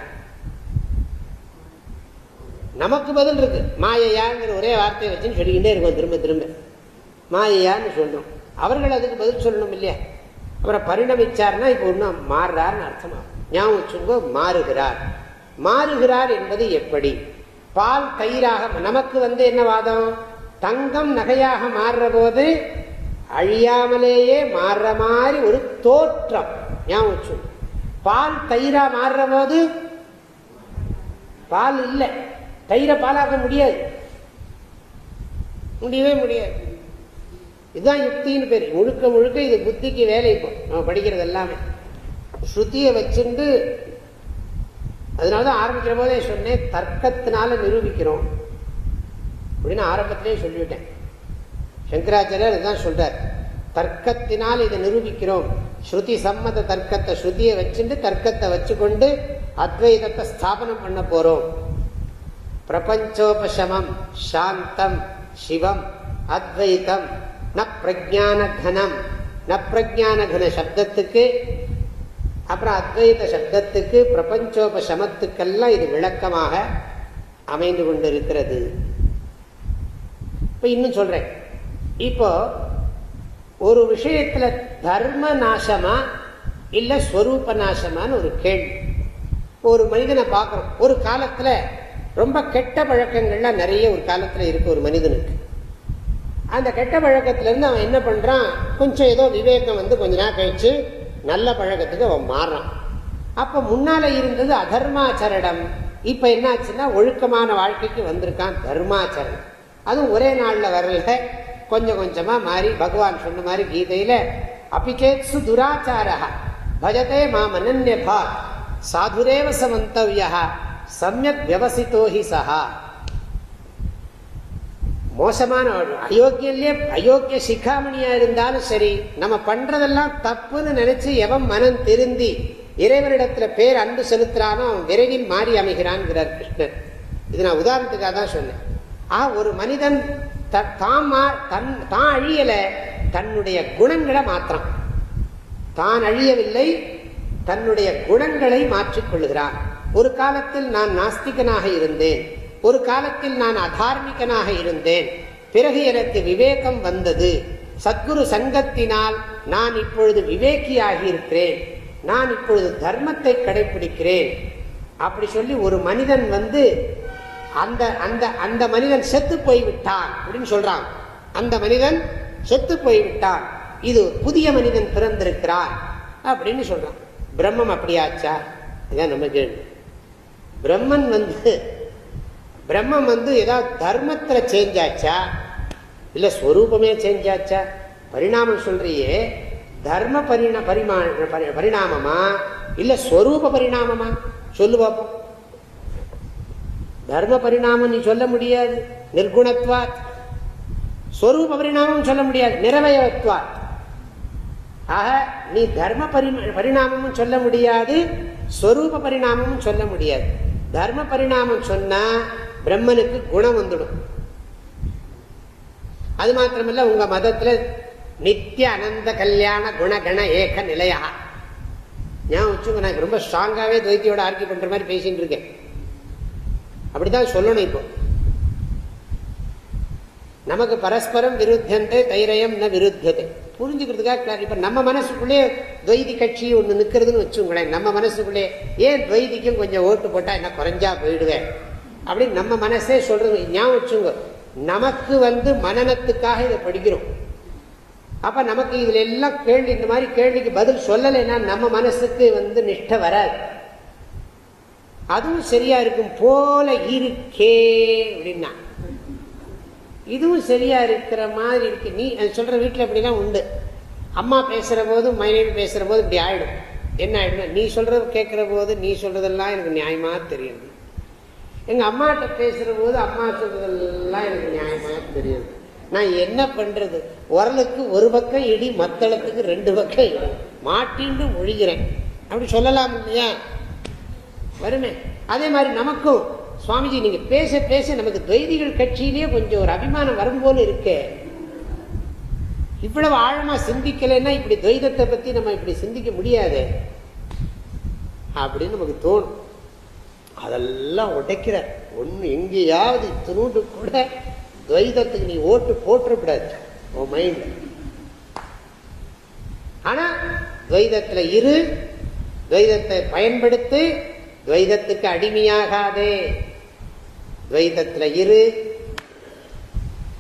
நமக்கு பதில் இருக்கு. மாயையாங்கிற ஒரே வார்த்தையை வச்சுன்னு சொல்லிக்கிட்டே இருக்கும் திரும்ப திரும்ப. மாயையான்னு சொல்லணும் அவர்கள் அதுக்கு பதில் சொல்லணும் இல்லையா? அப்புறம் பரிணமிச்சார்னா இப்போ ஒன்றும் மாறுறார்னு அர்த்தமாகும். ஞாபகம் வச்சுக்கோ மாறுகிறார். மாறுகிறார் என்பது எப்படி? பால் தயிராக நமக்கு வந்து என்ன வாதம்? தங்கம் நகையாக மாறுற போது அழியாமலேயே மாறுற மாதிரி ஒரு தோற்றம். ஞாபகம் பால் தயிரா மாறுற போது பால் இல்லை. தயிரை பாலாக்க முடியாது. முடியவே முடியாது. இதுதான் யுக்தின்னு பேர். முழுக்க முழுக்க இது புத்திக்கு வேலை இப்போ. நம்ம படிக்கிறது எல்லாமே. ஸ்ருதியை வச்சுண்டு அதனாலதான் ஆரம்பிக்கிற போதே சொன்னேன் தர்க்கத்தினால நிரூபிக்கிறோம். அப்படின்னு ஆரம்பத்திலே சொல்லிவிட்டேன். சங்கராச்சாரியர் இதுதான் சொல்றார். தர்க்கத்தினால் இதை நிரூபிக்கிறோம். ஸ்ருதி சம்மத தர்க்கத்தை ஸ்ருதியை வச்சுட்டு தர்க்கத்தை வச்சுக்கொண்டு அத்வைதத்தை ஸ்தாபனம் பண்ண போறோம். பிரபஞ்சோபசமம் சாந்தம் சிவம் அத்வைதம் ந பிரஜான கனம் ந பிரஜான கன சப்தத்துக்கு அப்புறம் அத்வைத சப்தத்துக்கு பிரபஞ்சோபசமத்துக்கெல்லாம் இது விளக்கமாக அமைந்து கொண்டிருக்கிறது. இப்போ இன்னும் சொல்கிறேன் இப்போ ஒரு விஷயத்தில் தர்ம நாசமா இல்லை ஸ்வரூப நாசமான்னு ஒரு கேள்வி. ஒரு மனிதனை பார்க்குறோம். ஒரு காலத்தில் ரொம்ப கெட்ட பழக்கங்கள்லாம் நிறைய ஒரு காலத்தில் இருக்குது ஒரு மனிதனுக்கு. அந்த கெட்ட பழக்கத்துலேருந்து அவன் என்ன பண்ணுறான் கொஞ்சம் ஏதோ விவேகம் வந்து கொஞ்ச நாள் கழித்து நல்ல பழக்கத்துக்கு அவன் மாறுறான். அப்போ முன்னால் இருந்தது அதர்மாச்சரணம். இப்போ என்னாச்சுன்னா ஒழுக்கமான வாழ்க்கைக்கு வந்திருக்கான் தர்மாச்சரணம். அதுவும் ஒரே நாளில் வரல. கொஞ்சம் கொஞ்சமாக மாறி பகவான் சொன்ன மாதிரி கீதையில் அபிச்சேத்சு துராச்சாரா பஜதே மாமனன்யபா சாதுரேவ சமந்தவியா சமயக் வியவசித்தோஹி சஹா மோசமான அயோக்கியிலே அயோக்கிய சிக்காமணியா இருந்தாலும் சரி நம்ம பண்றதெல்லாம் தப்புன்னு நினைச்சு எவன் மனம் திருந்தி இறைவனிடத்துல பேர் அன்பு செலுத்துறானோ அவன் விரைவில் மாறி அமைகிறான்கிறார் கிருஷ்ணன் இது நான் உதாரணத்துக்காக தான் சொன்னேன். ஒரு மனிதன் தான் தன் தான் அழியல தன்னுடைய குணங்களை மாத்திரம் தான் அழியவில்லை தன்னுடைய குணங்களை மாற்றிக்கொள்கிறார் ஒரு காலத்தில் நான் நாஸ்திகனாக இருந்தேன். ஒரு காலத்தில் நான் அதார்மிகனாக இருந்தேன். பிறகு எனக்கு விவேகம் வந்தது. சத்குரு சங்கத்தினால் நான் இப்பொழுது விவேக்கியாகி இருக்கிறேன் நான் இப்பொழுது தர்மத்தை கடைபிடிக்கிறேன் அப்படி சொல்லி ஒரு மனிதன் வந்து அந்த அந்த அந்த மனிதன் செத்து போய்விட்டான் அப்படின்னு சொல்றான் அந்த மனிதன் செத்து போய்விட்டான். இது புதிய மனிதன் பிறந்திருக்கிறார் அப்படின்னு சொல்றான். பிரம்மம் அப்படியாச்சா? இதான் நம்ம கேள்வி. பிரம்மன் வந்து பிரம்மம் வந்து ஏதாவது தர்மத்தில் சேஞ்ச் ஆச்சா? இல்ல ஸ்வரூபமே சேஞ்ச் ஆச்சா? பரிணாமம் சொல்றியே தர்ம பரிண பரிமா பரிணாமமா? இல்ல ஸ்வரூப பரிணாமமா? சொல்லு பார்ப்போம் தர்ம பரிணாமம் நீ சொல்ல முடியாது நிர்குணத்வா ஸ்வரூப பரிணாமம் சொல்ல முடியாது நிறவயத்வாத் ஆக நீ தர்ம பரிணாமமும் சொல்ல முடியாது ஸ்வரூப பரிணாமமும் சொல்ல முடியாது. தர்ம பரிணாமம் சொன்னா பிரம்மனுக்கு குணம் வந்துடும். அது மாத்திரமல்ல உங்க மதத்துல நித்திய அனந்த கல்யாண குணகண ஏக நிலையா. ஞாபகம் வச்சுங்க நான் ரொம்ப ஸ்ட்ராங்காகவே துவைத்தியோட ஆர்கி பண்ற மாதிரி பேசிட்டு இருக்கேன். அப்படிதான் சொல்லணும் இப்போ. நமக்கு பரஸ்பரம் விருத்தந்தே தைரயம் ந விருத்தது. புரிஞ்சுக்கிறதுக்காக இப்ப நம்ம மனசுக்குள்ளே துவைதி கட்சி ஒன்று நிற்கிறதுன்னு வச்சுங்களேன் நம்ம மனசுக்குள்ளே ஏன் துவைதிக்கும் கொஞ்சம் ஓட்டு போட்டால் என்ன குறைஞ்சா போயிடுவேன் அப்படின்னு நம்ம மனசே சொல்றது. ஞாபகம் வச்சுங்க நமக்கு வந்து மனநத்துக்காக இதை படிக்கிறோம். அப்ப நமக்கு இதுல எல்லாம் கேள்வி இந்த மாதிரி கேள்விக்கு பதில் சொல்லலைன்னா நம்ம மனசுக்கு வந்து நிஷ்ட வராது. அதுவும் சரியா இருக்கும் போல இருக்கே அப்படின்னா. இதுவும் சரியா இருக்கிற மாதிரி இருக்கு. நீ சொல்ற வீட்டில் இப்படிலாம் உண்டு. அம்மா பேசுற போது மனைவி பேசுற போது இப்படி ஆயிடும். என்ன ஆயிடும் நீ சொல்றது கேட்கிற போது நீ சொல்றதெல்லாம் எனக்கு நியாயமா தெரியும் எங்க அம்மாட்ட பேசுற போது அம்மா சொல்றதெல்லாம் எனக்கு நியாயமா தெரியுது. நான் என்ன பண்றது? உரலுக்கு ஒரு பக்கம் இடி மத்தளத்துக்கு ரெண்டு பக்கம் இடி. மாட்டின்னு ஒழிகிறேன். அப்படி சொல்லலாம் இல்லையா? வருமே. அதே மாதிரி நமக்கும் சுவாமிஜி நீங்க பேச பேச நமக்கு துவைதிகள் கட்சியிலேயே கொஞ்சம் ஒரு அபிமானம் வரும் போல இருக்கே. இவ்வளவு ஆழமா சிந்திக்கலைன்னா இப்படி துவைதத்தை பத்தி நம்ம இப்படி சிந்திக்க முடியாது. அப்படின்னு நமக்கு தோணும். அதெல்லாம் உடைக்கிற ஒண்ணு எங்கேயாவது துணுண்டு கூட துவைதத்துக்கு நீ ஓட்டு போட்டுறக்கூடாது. உன் மைண்ட் ஆனா துவைதத்துல இரு துவைதத்தை பயன்படுத்தி துவைதத்துக்கு அடிமையாகாதே. துவைதத்தில் இரு.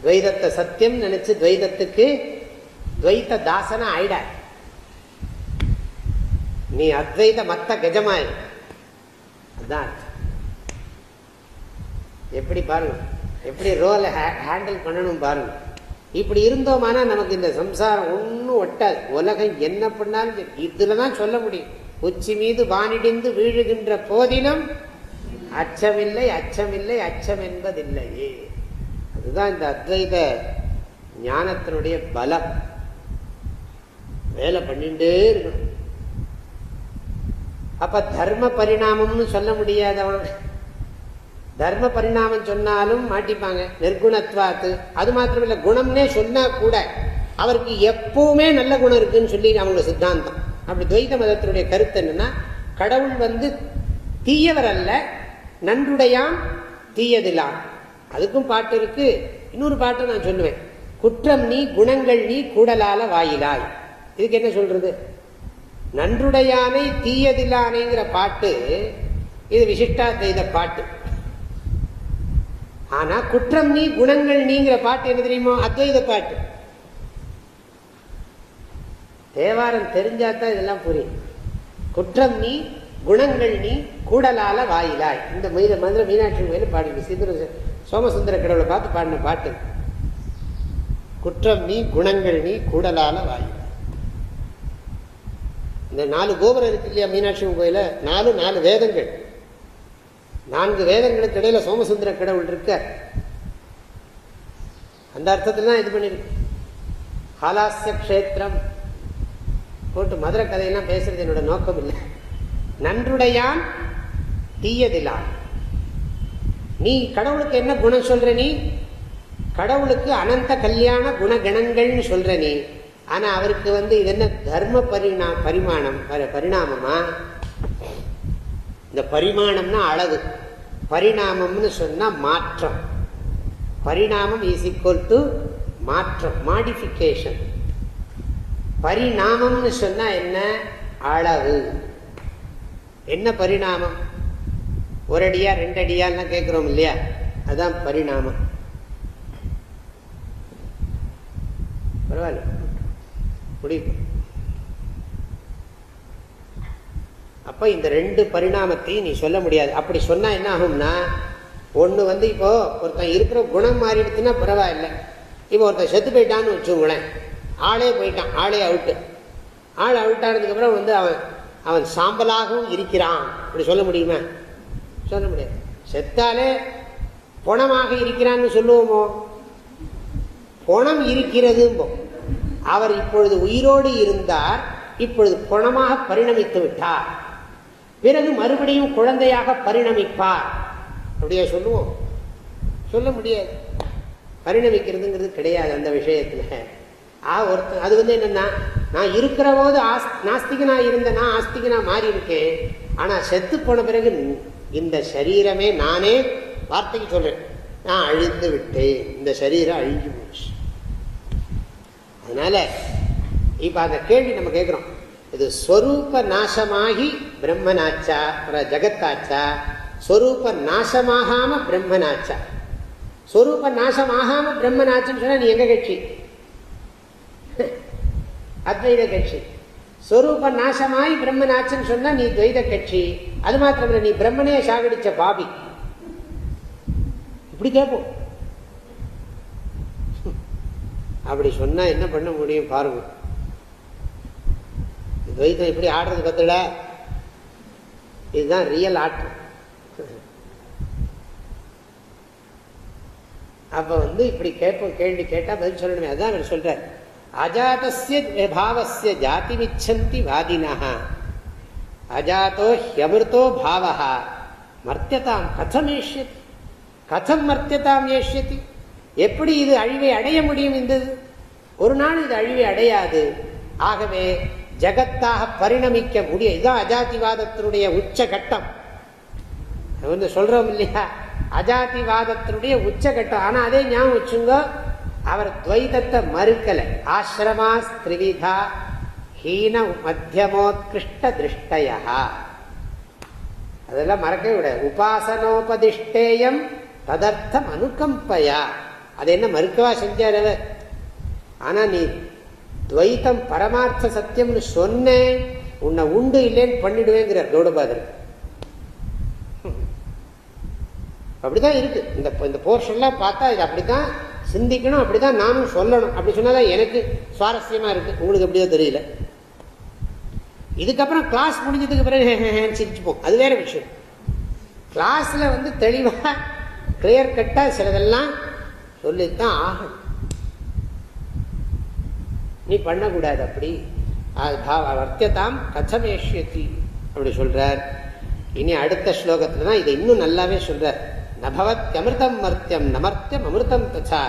துவைதத்தை சத்தியம் நினைச்சு துவைதத்துக்கு துவைத தாசன ஆயிட. நீ அத்வைத மத்த கஜமாய். அதான். எப்படி பாருங்க. எப்படி ரோலை ஹேண்டில் பண்ணணும் பாருங்க. இப்படி இருந்தோமானா நமக்கு இந்த சம்சாரம் ஒன்றும் ஒட்டாது. உலகம் என்ன பண்ணாலும் இதுல தான் சொல்ல முடியும். உச்சி மீது வானிடிந்து வீழுகின்ற போதிலும் அச்சமில்லை அச்சமில்லை அச்சம் என்பதில்லையே அதுதான் இந்த அத்வைத ஞானத்தினுடைய பலம். வேலை பண்ணிட்டே இருக்கணும். அப்ப தர்ம பரிணாமம்னு சொல்ல முடியாதவன் தர்ம பரிணாமம் சொன்னாலும் மாட்டிப்பாங்க. நிர்குணத்வாத்து. அது மாத்திரமில்ல குணம்னே சொன்னா கூட அவருக்கு எப்பவுமே நல்ல குணம் இருக்குன்னு சொல்லி அவங்க சித்தாந்தம். அப்படி துவைத மதத்தினுடைய கருத்து என்னன்னா கடவுள் வந்து தீயவர் அல்ல நன்றுடையான் தீயதிலான். அதுக்கும் பாட்டு இருக்கு. இன்னொரு பாட்டை நான் சொல்லுவேன். குற்றம் நீ குணங்கள் நீ கூடலால வாயிலாய். இதுக்கு என்ன சொல்றது? நன்றுடையானை தீயதிலானைங்கிற பாட்டு இது விசிஷ்டாத்வைத பாட்டு. ஆனா குற்றம் நீ குணங்கள் நீங்கிற பாட்டு என்ன தெரியுமோ? அத்வைத பாட்டு. தேவாரம் தெரிஞ்சாதான் இதெல்லாம் புரியும். குற்றம் நீ குணங்கள் நீ கூடலால வாயிலாய். இந்த மயில மதுரை மீனாட்சி கோயில் பாடுங்க சிந்துர சோமசுந்தர கடவுளை பார்த்து பாடின பாட்டு. குற்றம் நீ குணங்கள் நீ கூடலால வாயிலாய். இந்த நாலு கோபுரம் இருக்கு இல்லையா மீனாட்சி கோயில? நாலு நாலு வேதங்கள். நான்கு வேதங்களுக்கு இடையில சோமசுந்தர கடவுள் இருக்க அந்த அர்த்தத்தில் தான் இது பண்ணிருக்கு. ஹாலாசிய கஷேத்திரம். போட்டு மதுரை கதையெல்லாம் பேசுறது என்னோட நோக்கம் இல்லை நன்றுடையான் தீயதிலான். நீ கடவுளுக்கு என்ன குணம் சொல்ற நீ? கடவுளுக்கு அனந்த கல்யாண குணகணங்கள்னு சொல்ற நீ. ஆனா அவருக்கு வந்து இது என்ன தர்ம பரிணா பரிமாணம் பரிணாமமா? இந்த பரிமாணம்னா அளவு. பரிணாமம்னு சொன்னா மாற்றம். பரிணாமம் இஸ் ஈக்குவல் டு மாற்றம் மாடிஃபிகேஷன் பரிணாமம்னு சொன்னால் என்ன? அளவு. என்ன பரிணாமம்? ஒரு அடியா ரெண்டு அடியான்னு கேட்குறோம் இல்லையா? அதுதான் பரிணாமம். பரவாயில்ல. முடியும் அப்போ இந்த ரெண்டு பரிணாமத்தையும் நீ சொல்ல முடியாது. அப்படி சொன்னால் என்ன ஆகும்னா ஒன்று வந்து இப்போ ஒருத்தன் இருக்கிற குணம் மாறிடுச்சுன்னா பரவாயில்ல. இப்போ ஒருத்தன் செத்து போயிட்டான்னு வச்சுங்களேன் ஆளே போயிட்டான் ஆளே அவுட்டு ஆள் அவுட்டானதுக்கப்புறம் வந்து அவன் அவன் சாம்பலாகவும் இருக்கிறான். அப்படி சொல்ல முடியுமா? சொல்ல முடியாது. செத்தாலே பொணமாக இருக்கிறான்னு சொல்லுவோமோ? பொணம் இருக்கிறதும்போ. அவர் இப்பொழுது உயிரோடு இருந்தார் இப்பொழுது பொணமாக பரிணமித்து விட்டார். பிறகு மறுபடியும் குழந்தையாக பரிணமிப்பார். அப்படியே சொல்லுவோம். சொல்ல முடியாது. பரிணமிக்கிறதுங்கிறது கிடையாது அந்த விஷயத்தில். ஆ ஒருத்தன் அது வந்து என்னென்னா நான் இருக்கிற போது நாஸ்திகனா இருந்த நான் ஆஸ்திகனா மாறி இருக்கேன். ஆனால் செத்து போன பிறகு இந்த சரீரமே நானே வார்த்தைக்கு சொல்றேன். நான் அழிந்து விட்டேன். இந்த சரீரம் அழிஞ்சு போச்சு. அதனால இப்போ அந்த கேள்வி நம்ம கேட்குறோம் இது ஸ்வரூப நாசமாகி பிரம்மனாச்சா ஜகத்தாச்சா? ஸ்வரூப நாசமாகாம பிரம்மனாச்சா? ஸ்வரூப நாசமாகாம பிரம்மனாச்சுன்னு சொன்னா நீ எங்க கட்சி? அத்வைத கட்சி. ஸ்வரூப நாசமாய் பிரம்மனாச்சுன்னு சொன்னா நீ துவைத கட்சி. அது மாத்திரம் நீ பிரம்மனே சாகடிச்ச பாபி. இப்படி கேட்போம். அப்படி சொன்னா என்ன பண்ண முடியும் பாருங்க. துவைத்தம் இப்படி ஆடுறது பத்தல இதுதான் ரியல் ஆட்டம் அப்ப வந்து இப்படி கேட்போம் கேள்வி கேட்டா பதில் சொல்லணுமே. அதான் அவர் சொல்றார். அஜாத்திய பாவசிய ஜாதி மிச்சந்தி வாதினா அஜாத்தோ ஹியமிருத்தோ பாவா மர்த்தியதாம் கதம் ஏஷ்யதி. கதம் மர்த்தியதாம் ஏஷ்யதி. எப்படி இது அழிவை அடைய முடியும் இந்த ஒரு நாள் இது அழிவை அடையாது. ஆகவே ஜகத்தாக பரிணமிக்க முடிய இதுதான் அஜாதிவாதத்தினுடைய உச்சகட்டம். வந்து சொல்றோம் இல்லையா? அஜாதிவாதத்தினுடைய உச்சகட்டம். ஆனா அதே ஞாபகம் வச்சுங்க அவர் துவைதத்தை மறுக்கல. ஆசிரமா ஸ்திரிவிதா ஹீன மத்தியமோத்கிருஷ்ட திருஷ்டயா அதெல்லாம் மறக்கவே விட உபாசனோபதிஷ்டேயம் ததர்த்தம் அனுகம்பையா. அது என்ன மறுக்கவா செஞ்சார் அவர்? ஆனா நீ துவைத்தம் பரமார்த்த சத்தியம்னு சொன்னேன் உன்னை உண்டு இல்லைன்னு பண்ணிடுவேங்கிறார் கௌடபாதர். அப்படிதான் இருக்கு. இந்த இந்த போர்ஷன்லாம் பார்த்தா இது அப்படித்தான் சிந்திக்கணும் அப்படிதான் நானும் சொல்லணும். அப்படி சொன்னாதான் எனக்கு சுவாரஸ்யமா இருக்கு. உங்களுக்கு எப்படியோ தெரியல. இதுக்கப்புறம் கிளாஸ் முடிஞ்சதுக்கு பிறகு சிரிச்சுப்போம். அது வேற விஷயம். கிளாஸ்ல வந்து தெளிவா கிளியர் கட்டா சிலதெல்லாம் சொல்லித்தான் ஆகணும். நீ பண்ணக்கூடாது அப்படி. வர்த்தியதாம் கச்சமேஷ்யத்தி அப்படி சொல்றார். இனி அடுத்த ஸ்லோகத்துல தான் இதை இன்னும் நல்லாவே சொல்றார். நபவத் அமிர்தம் மர்த்தியம் நமர்த்தியம் அமிர்தம் தச்சா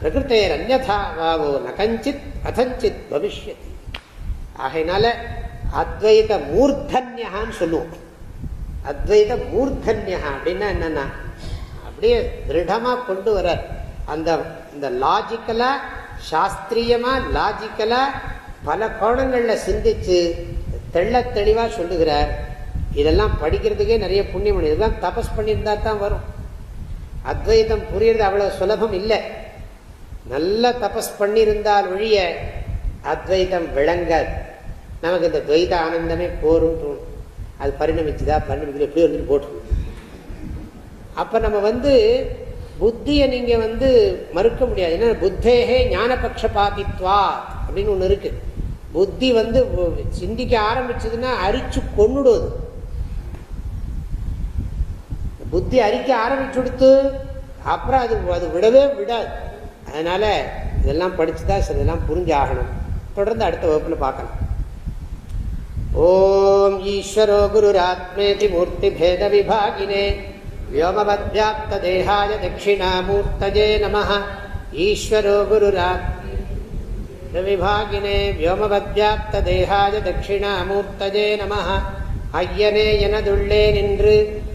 பிரகிருத்தேர் அந்நதா வாவோ நகஞ்சித் கதஞ்சித் பவிஷ்யதி ஆகையினால அத்வைத மூர்தன்யான்னு சொல்லுவோம். அத்வைத மூர்தன்யா அப்படின்னா என்னன்னா அப்படியே திருடமா கொண்டு வர அந்த இந்த லாஜிக்கலா சாஸ்திரியமா லாஜிக்கலா பல கோணங்களில் சிந்திச்சு தெள்ள தெளிவாக சொல்லுகிறார். இதெல்லாம் படிக்கிறதுக்கே நிறைய புண்ணியம் இதெல்லாம் தபஸ் பண்ணியிருந்தா தான் வரும். அத்வைதம் புரியுறது அவ்வளவு சுலபம் இல்லை. நல்ல தபஸ் பண்ணியிருந்தால் ஒழிய அத்வைதம் விளங்காது. நமக்கு இந்த துவைத ஆனந்தமே போரும் தோணும். அது பரிணமிச்சுதா பரிணமிக்குது எப்படி வந்துட்டு போட்டு அப்போ நம்ம வந்து புத்தியை நீங்கள் வந்து மறுக்க முடியாது. ஏன்னா புத்தேகே ஞானபக்ஷ பாதித்வா அப்படின்னு ஒன்று இருக்குது புத்தி வந்து சிந்திக்க ஆரம்பிச்சதுன்னா அரிச்சு கொண்டுடுவது புத்தி அரிக்க ஆரம்பிச்சு கொடுத்து அப்புறம் அது அது விடவே விடாது அதனால இதெல்லாம் படிச்சுதான் சிலதெல்லாம் புரிஞ்சு ஆகணும் தொடர்ந்து அடுத்த வகுப்புல பார்க்கலாம் ஓம் ஈஸ்வரோ குருராத்மேதி மூர்த்தி பேத விபாகினே व्योमवद्व्याप्तदेहाय दक्षिणामूर्तये नमः ईश्वरो गुरुराविभागिने व्योमवद्व्याप्तदेहाय दक्षिणामूर्तये नमः ஐயனே எனதுள்ளே நின்று